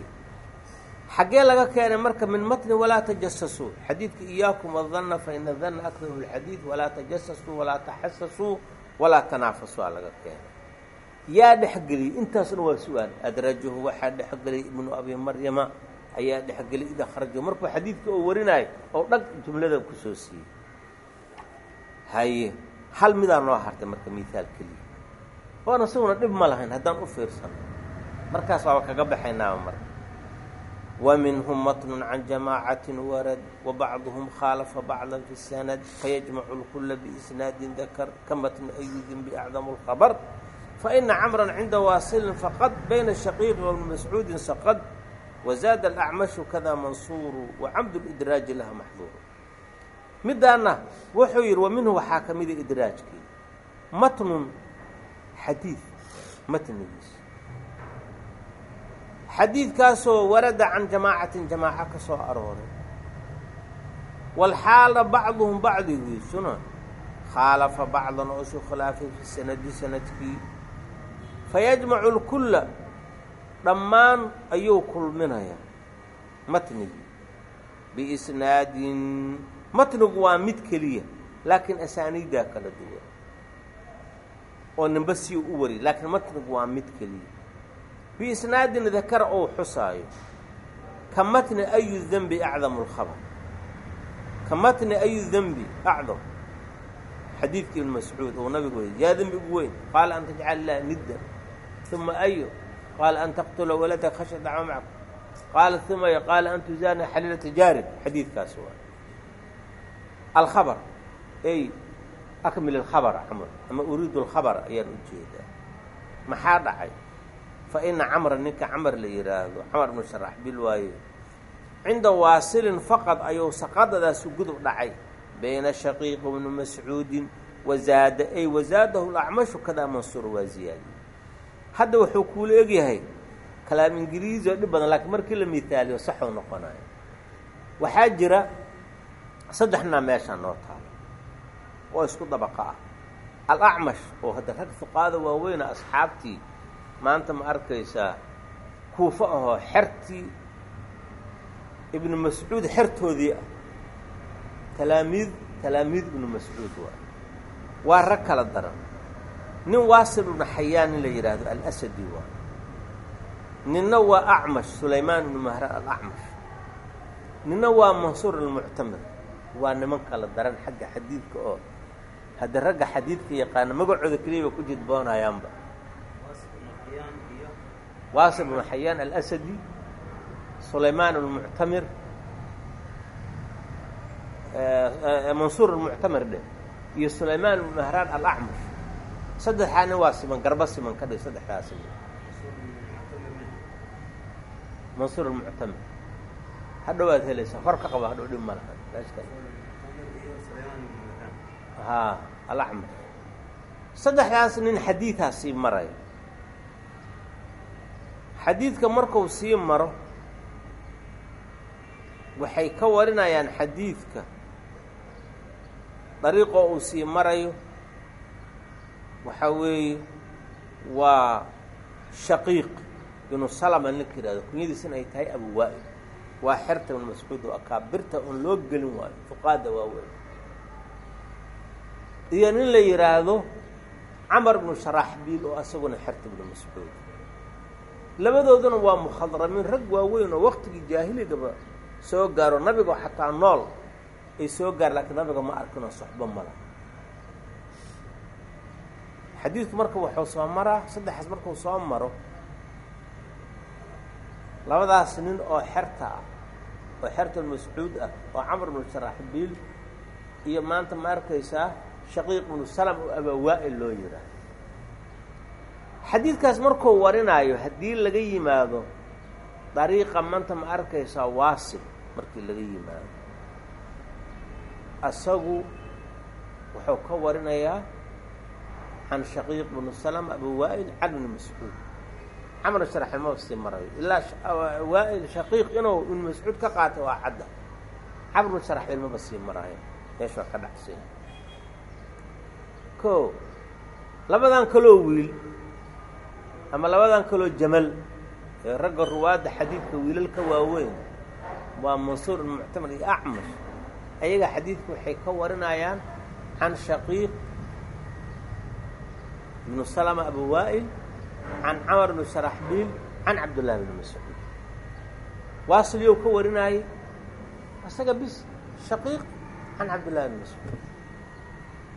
Speaker 1: xaggee laga keenay marka min matni walaa tajasasuu xadiidka iyaakum adanna fa ina danna lxadiid walaa tajasasuu walaa taxasasuu walaa tanaafasuu aa laga keenay. Yaa dhexgeliyey intaasna waa su'aal. Adrajahu waxaa dhexgeliyay ibnu abi maryama ayaa dhexgeliyay id akhrajahu markuu xadiidka oo warinaayo oo dhag jumlada ku siiyey. Haye hal midaa noo hartay marka mihaal keliya oona isaguna dhib ma lahayn haddaan u fiirsano. Markaas waaba kaga baxaynaaba marka wa minhum matnun can jamaacatin warad wa bacduhum khaalafa bacdan fi sanad fayajmacu lkula biisnaadin dakar ka matni ayudin biacdamu lkhabar faina camran cinda waasilin faqad bayna shaqiiqi wabni mascuudin saqad wazaada alacmashu kada mansuuru wa camdu lidraaji laha maxduuru midaana wuxuu yidhi wa waxaa ka mida idraajkii. Matnun xadiid matnigiis xadiidkaasoo warada can jamaacatin jamaaca ka soo arooray. Walxaala bacduhum bacdigiisuna khaalafa bacdan oo isu khilaafay fi sanadi sannadkii. Fayajmacu lkulla dhammaan ayuu kulminayaa matnigii biisnaadin matnigu waa mid keliya laakiin asaaniiddaa kala duwan oo ninba sii u wari laakiin matnigu waa mid keliya biisnaadin dakara ou xusaayo. Ka matni ayu denbi acdamu lkhabar ka matni ayu denbi acdam xadiidkii ibn mascuud oo nabigu wey yaa dembi ugu weyn qaala an tajcal ilah niddan uma ayo qaala an taqtula waladaka khashyata dacma macku qaala uma ayo qaala an tuzaana xaliilata jaarin xadiidkaas waa. Alkhabar ey akmil alkhabar camal ama uriidu alkhabar ayaan u jeedaa. Maxaa dhacay? Fa ina camra ninka camar la yidhaahdo camar bnu sharax bil waaye cinda waasilin faqad ayuu saqadadaasu gudub dhacay. Bayna shaqiiqi bni mascuudin wazaada ay wazaadahu lacmashu kadaa mansuur waa ziyaadiye hadda wuxuu kuula egyahay kalaam ingiriisi oo dhib badan laakiin markii la mihaaliyo saxuu noqonayo waxaa jira saddexnaa meeshaa noo taalo oo isku dabaqa ah. Alacmash oo hadda rag fuqaada waaweyna asxaabtii maanta ma arkaysaa kuufo ahoo xertii ibnu mascuud xertoodii ah. Talaamiid talaamiid ibnu mascuud waa. Waa rag kala daran. Nin waasil ibnu xayaan in la yidhaahdo alasadi waa. Ninna waa acmash sulaymaan ibnu mahraan alacmash ninna waa mansuur almuctamir waa niman kala daran xagga xadiidka oo hadda ragga xadiidka yaqaana magacooda keliya ba ku jidboonayaanba. Waasil ibnu xayaan alasadi sulaymaan almuctamir mansuur almuctamir dheh iyo sulaymaan mahraan alacmash saddexdaa nin waa siman garba siman ka dhig saddexdaa siman. Mansuur almuctamir hadhow aad helaysaa hor ka qaba hadhow dhib ma haa alacmash saddexdaas nin xadiidaa sii maraya xadiidka marku sii maro waxay ka warinayaan xadiidka. Dariiqoo uu sii marayo waxaa weeye waa shaqiiq binu salama ninka yidhahdo kunyadiisina ay tahay abu waa'il. Waa xerta ibnu mascuud oo akaabirta oon loo gelin waayo fuqaada waaweyn iyo nin la yidhaahdo camar ibnu sharaaxbiil oo asaguna xerta ibnu mascuud. Labadooduna waa mukhadramiin rag waaweyn oo waktigii jaahiligaba soo gaaro nabiga xataa nool ay soo gaar laakiin nabiga ma arkinoo soxbo mala xadiidku marka wuxuu soo maraa saddexaas markuu soo maro labadaas nin oo xerta ah oo xerta mascuud ah oo camar bnu sharaxbiil iyo maanta ma arkaysaa shaqiiq bnu salam oo abawaa'il loo yidhaah xadiidkaas markuu warinaayo haddii laga yimaado dariiqa maanta ma arkaysaa waasil markii laga yimaado. Asagu wuxuu ka warinayaa can shaqiiq bnu salam abu waa'il can ibni mascuud. Camar sharaxil ma sii marayo ilaa waa'il shaqiiq inuu ibnu mascuud ka qaatay waa cadda. Camar bnu sharaxil maba sii maraayo meesha waa ka dhacsanya ko. Labadan kaloo wiil ama labadan kaloo jamal. Ee ragga ruwaadda xadiidka wiilal ka waaweyn waa mansuur muctamar iyo acmash. Ayaga xadiidka waxay ka warinayaan can shaqiiq ibnu salama abu waa'il can camar bnu sharaxbiil can cabdullahi bni mascuud. Waasilyow ka warinaayey isaga bis shaqiiq can cabdullahi bni mascuud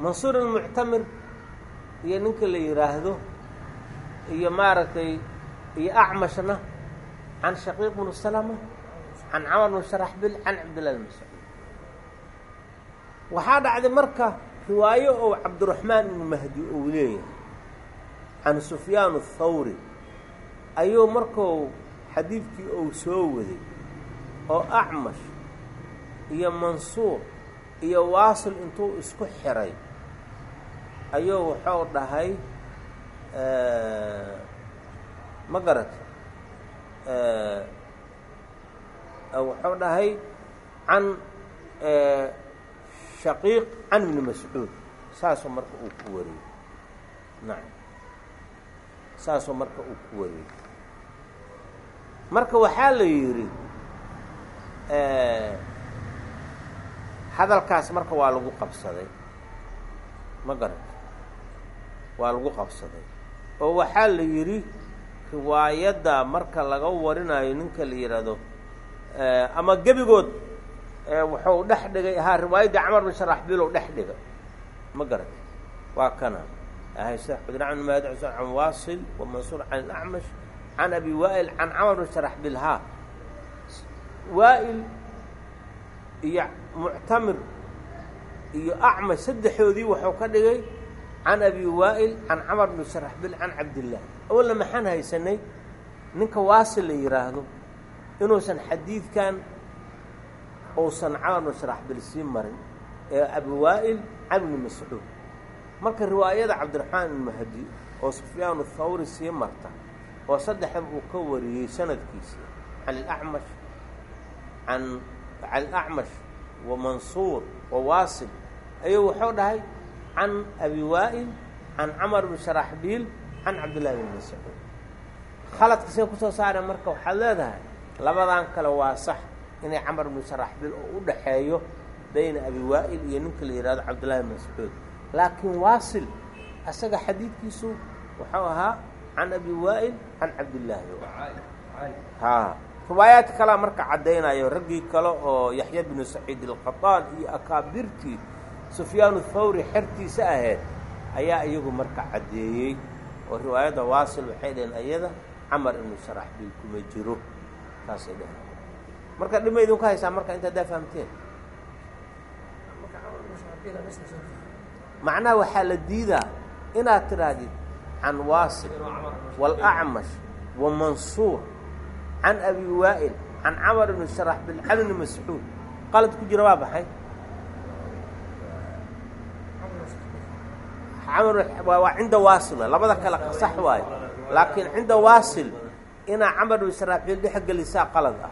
Speaker 1: mansuur almuctamir iyo ninka la yidhaahdo iyo maaragtay iyo acmashna can shaqiiq bnu salama can camar bnu sharaxbiil can cabdullahi bni mascuud. Waxaa dhacday marka riwaayo oo cabdiraxmaan ibnu mahdi uu leeyahay can sufyaan athawri ayuu markuu xadiidkii ou soo waday oo acmash iyo mansuur iyo waasil intuu isku xiray ayuu wuxuu dhahay ma garat wuxuu dhahay can shaqiiq can ibni mascuud. Saasuu marka uu ku wariyey. Nacam saasuu marka uu ku wariyey. Marka waxaa la yidhi hadalkaas marka waa lagu qabsaday. Ma garat waa lagu qabsaday. Oo waxaa la yidhi riwaayadda marka laga warinayo ninka la yidhaahdo ama gebigood wuxuu dhex dhigay ahaa riwaayaddii camar bin sharaxbiil ou dhex dhigay ma garat waa kana. Can maadi xuseen can waasil wa mansuur can alacmash can abi waa'il can camar bin sharaxbiil haa. Waa'il iyo muctamir iyo acmash saddexoodii wuxuu ka dhigay can abi waa'il can camar bni sharaxbiil can cabdillaah awalna maxaan haysanay ninka waasil la yidhaahdo inuusan xadiidkan uusan camar bni sharaxbiil sii marin ee abi waa'il can ibni mascuud marka riwaayada cabdiraxmaan ibn mahdi oo sufyaan athawri sii marta oo saddexdan uu ka wariyey sanadkiisii can alacmash can can alacmash wa mansuur wa waasil ayuu wuxuu dhahay can abi waa'il can camar bni sharaxbiil can cabdillahi bn mascuud khaladka see ku soo saareen marka waxaad leedahay labadan kale waa sax inay camar bni sharaxbiil oo u dhaxeeyo bayna abi waa'il iyo ninka la yidhahdo cabdullahi bn mascuud laakiin waasil asaga xadiidkiisu wuxuu ahaa can abi waa'il can cabdillaahi haa riwaayaadka kalea marka caddaynayo raggii kale oo yaxya binu saciid alqataan iyo akaabirtii sufyaanu thawri xertiisa ahayd ayaa iyagu marka caddeeyey oo riwaayadda waasil waxay dhaheen ayada camar ibnu sharaxbiil kuma jiro. Saasay dhaheen. Marka dhima idinku haysaa marka inta haddaa fahamteen? Macnaha waxaa la diidaa inaad tidhaahdid can waasil waalacmash wa mansuur can abi waa'il can camar ibni sharaxbiil can ibni mascuud. Qalad ku jira waa baxay waa cinda waasil labada kale sax waayo laakiin cinda waasil inaa camar ibni sharaxbiil dhex gelisaa qalad ah.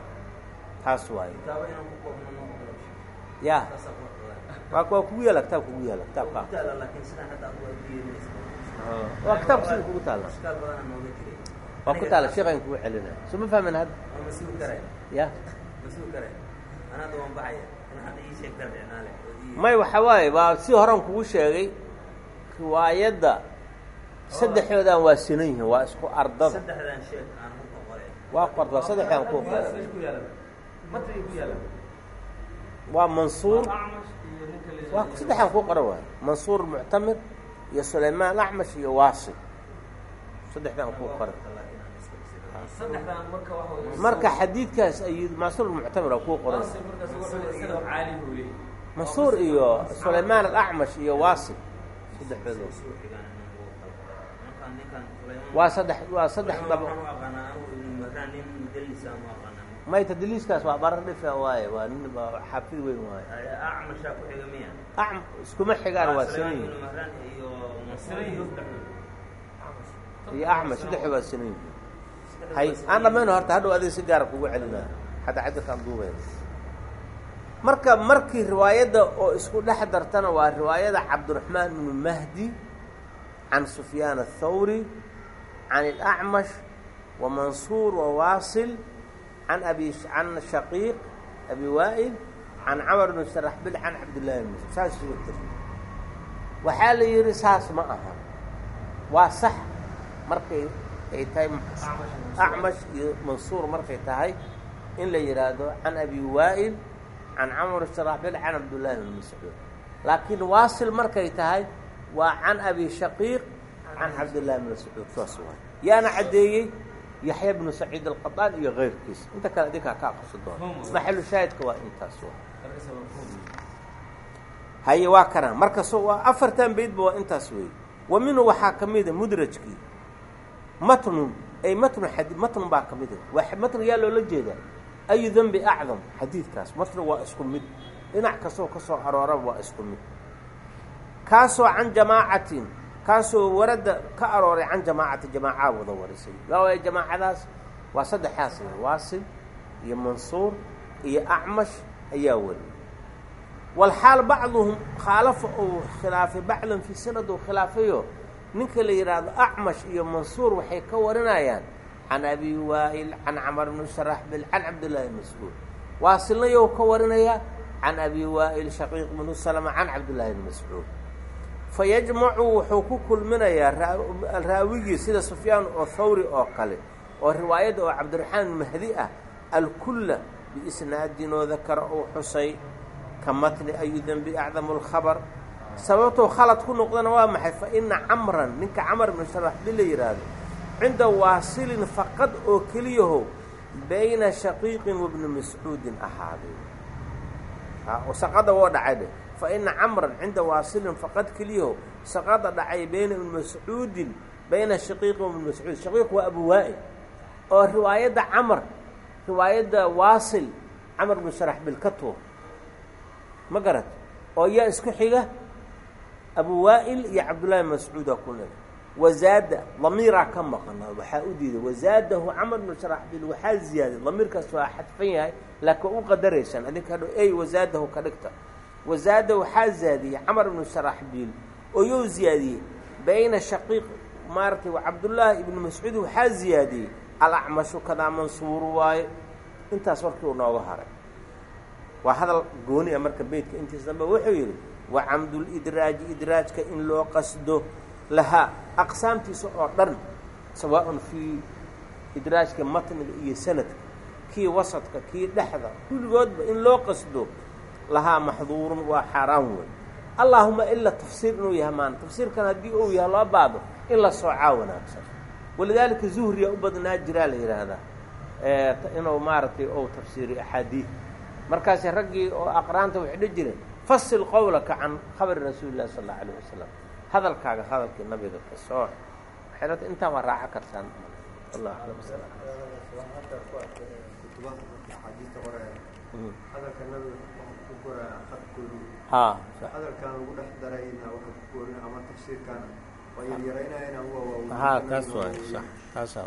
Speaker 1: Taas waaye ya. Waa kugu yaalla kitaab kugu yaalla kitaabka waa kitaabka sida kugu taalla waa ku taalla sheekhan kugu celinaya soo ma fahmin hadda ya may waxa waaye waa si horan kugu sheegay riwaayadda saddexdoodaan waa sinan yihiin waa isku ardada. Waa qorda saddexdaan ku waa mansuur. Waa saddexaan ku qoran waay mansuur muctamir iyo sulaymaan acmash iyo waasil saddexdaan ku qoran marka xadiidkaas ay mansuur muctamir a kuu qoran mansuur iyo sulaymaan alacmash iyo waasil saddexdood waa saddex waa saddex dabo may tadliiskaas waa barar dhifa waaye waa nin xaafid weyn waaye. Iskuma xigaan waa sinan yihiin iyo axmed saddexda waa sinan yihiin hay aan dhamayno horta hadhow adig si gaara kugu celinaa xataa xadirkaan duubeen marka markii riwaayadda oo isku dhex dartana waa riwaayada cabdiraxmaan ibnu mahdi can sufyaan aلthawri can اlacmash wa mansuur wa waasil can abi can shaqiiq abi waa'il can camar bn sharaxbil can cabdillahi bn masud saas isugu tiri waxaa la yidhi saas ma aha. Waa sax markay ay tahay acmash iyo mansuur markay tahay in la yidhaahdo can abi waa'il can camar sharaxbil can cabdillahi bn mascuud laakiin waasil markay tahay waa can abi shaqiiq can cabdillahi bn mascuud saas waay yaana caddeeyey yaxya bnu saciid alqadaan iyo keyrkiisa inta kale adinkaa ka aqriso doona maxalu shaahidka waa intaas haye waa kana marka so waa afartan beydba waa intaas weeye wa minhu waxaa ka mida mudrajkii matnun ay matnu matnun baa ka mida waa matn yaa loola jeedaa ayu dembi acdam xadiidkaas matnu waa isku mid dhinac kastoo ka soo arooraba waa isku mid kaasoo can jamaacatin kaasoo warada ka arooray can jamaacati jamaacaa wada warisay waa waaya jamaacadaas waa saddexaas waasil iyo mansuur iyo acmash ayaa wariyay walxaal bacduhum khaalafa uu khilaafay bacdan fii sanad uu khilaafayo ninka la yidhaahdo acmash iyo mansuur waxay ka warinayaan can abi waa'il can camar bni sharaxbil can cabdillaahi mascuud waasilna you ka warinayaa can abi waa'il shaqiiq bnu salama can cabdillaahi bni mascuud fayajmacu wuxuu ku kulminayaa raawigii sida sufyaan oo thawri oo kale oo riwaayadda oo cabdiraxmaan mahdi ah alkulla biisnaadinoo dakara uu xusay ka matni ayu dembi acdamu lkhabar sababtou khalad ku noqdana waa maxay fa ina camran ninka camar bnu sharaxbi la yidhaahdo cinda waasilin faqad oo keliyaho bayna shaqiiqin wabni mascuudin ahaaday saqada woo dhacay dheh faina camran cinda waasilin faqad keliyaho saqada dhacay bayna ibni mascuudin bayna shaqiiqin wa ibni mascuud. Shaqiiq waa abu waa'il. Oo riwaayadda camar riwaayadda waasil camar bnu sharaxbil ka tuur. Ma garat oo yaa isku xiga? Abu waa'il iyo cabdullaahi mascuuda ku nil wazaada damiiraa ka maqana waxaa u diiday wazaadahu camar bnu sharaxbil waxaa ziyaaday. Damiirkaas waa xadfan yahay laakiin u qadaraysaan adinka ey wazaadahu ka dhigta. Wazaada waxaa zaadiyey camar ibnu sharaxbiil oo you ziyaadiyey bayna shaqiiq maaragtay cabdullaahi ibnu mascuud waxaa ziyaadiyey alacmashu kadaa mansuuru waaye. Intaas markii uu nooga haray. Waa hadal gooni a marka beytka intiis dambe. Wuxuu yidhi wa camdulidraaji idraajka in loo qasdo lahaa aqsaamtiisa oo dhan sawaaءun fii idraajka matniga iyo sanadka kii wasadka kii dhexda kulligoodba in loo qasdo lahaa maxduurun waa xaaraan wey allaahuma ila tafsiir inuu yahay maana tafsiirkan haddii uu yahay loo baado in la soocaa wanaagsan. Walidaalika zuhriya u badnaa jiraa la yidhaahdaa inuu maaragtay ou tafsiiriyo axaadiid markaasi raggii oo aqraanta waxay dhi jireen fasil qowlaka can khabari rasuuli sal allau alayh wasalam hadalkaaga hadalkii nabiga ka sooc waxay rata intaan waa raaco kartaan. Wallah alam ha ha taas waay sax. Taasaa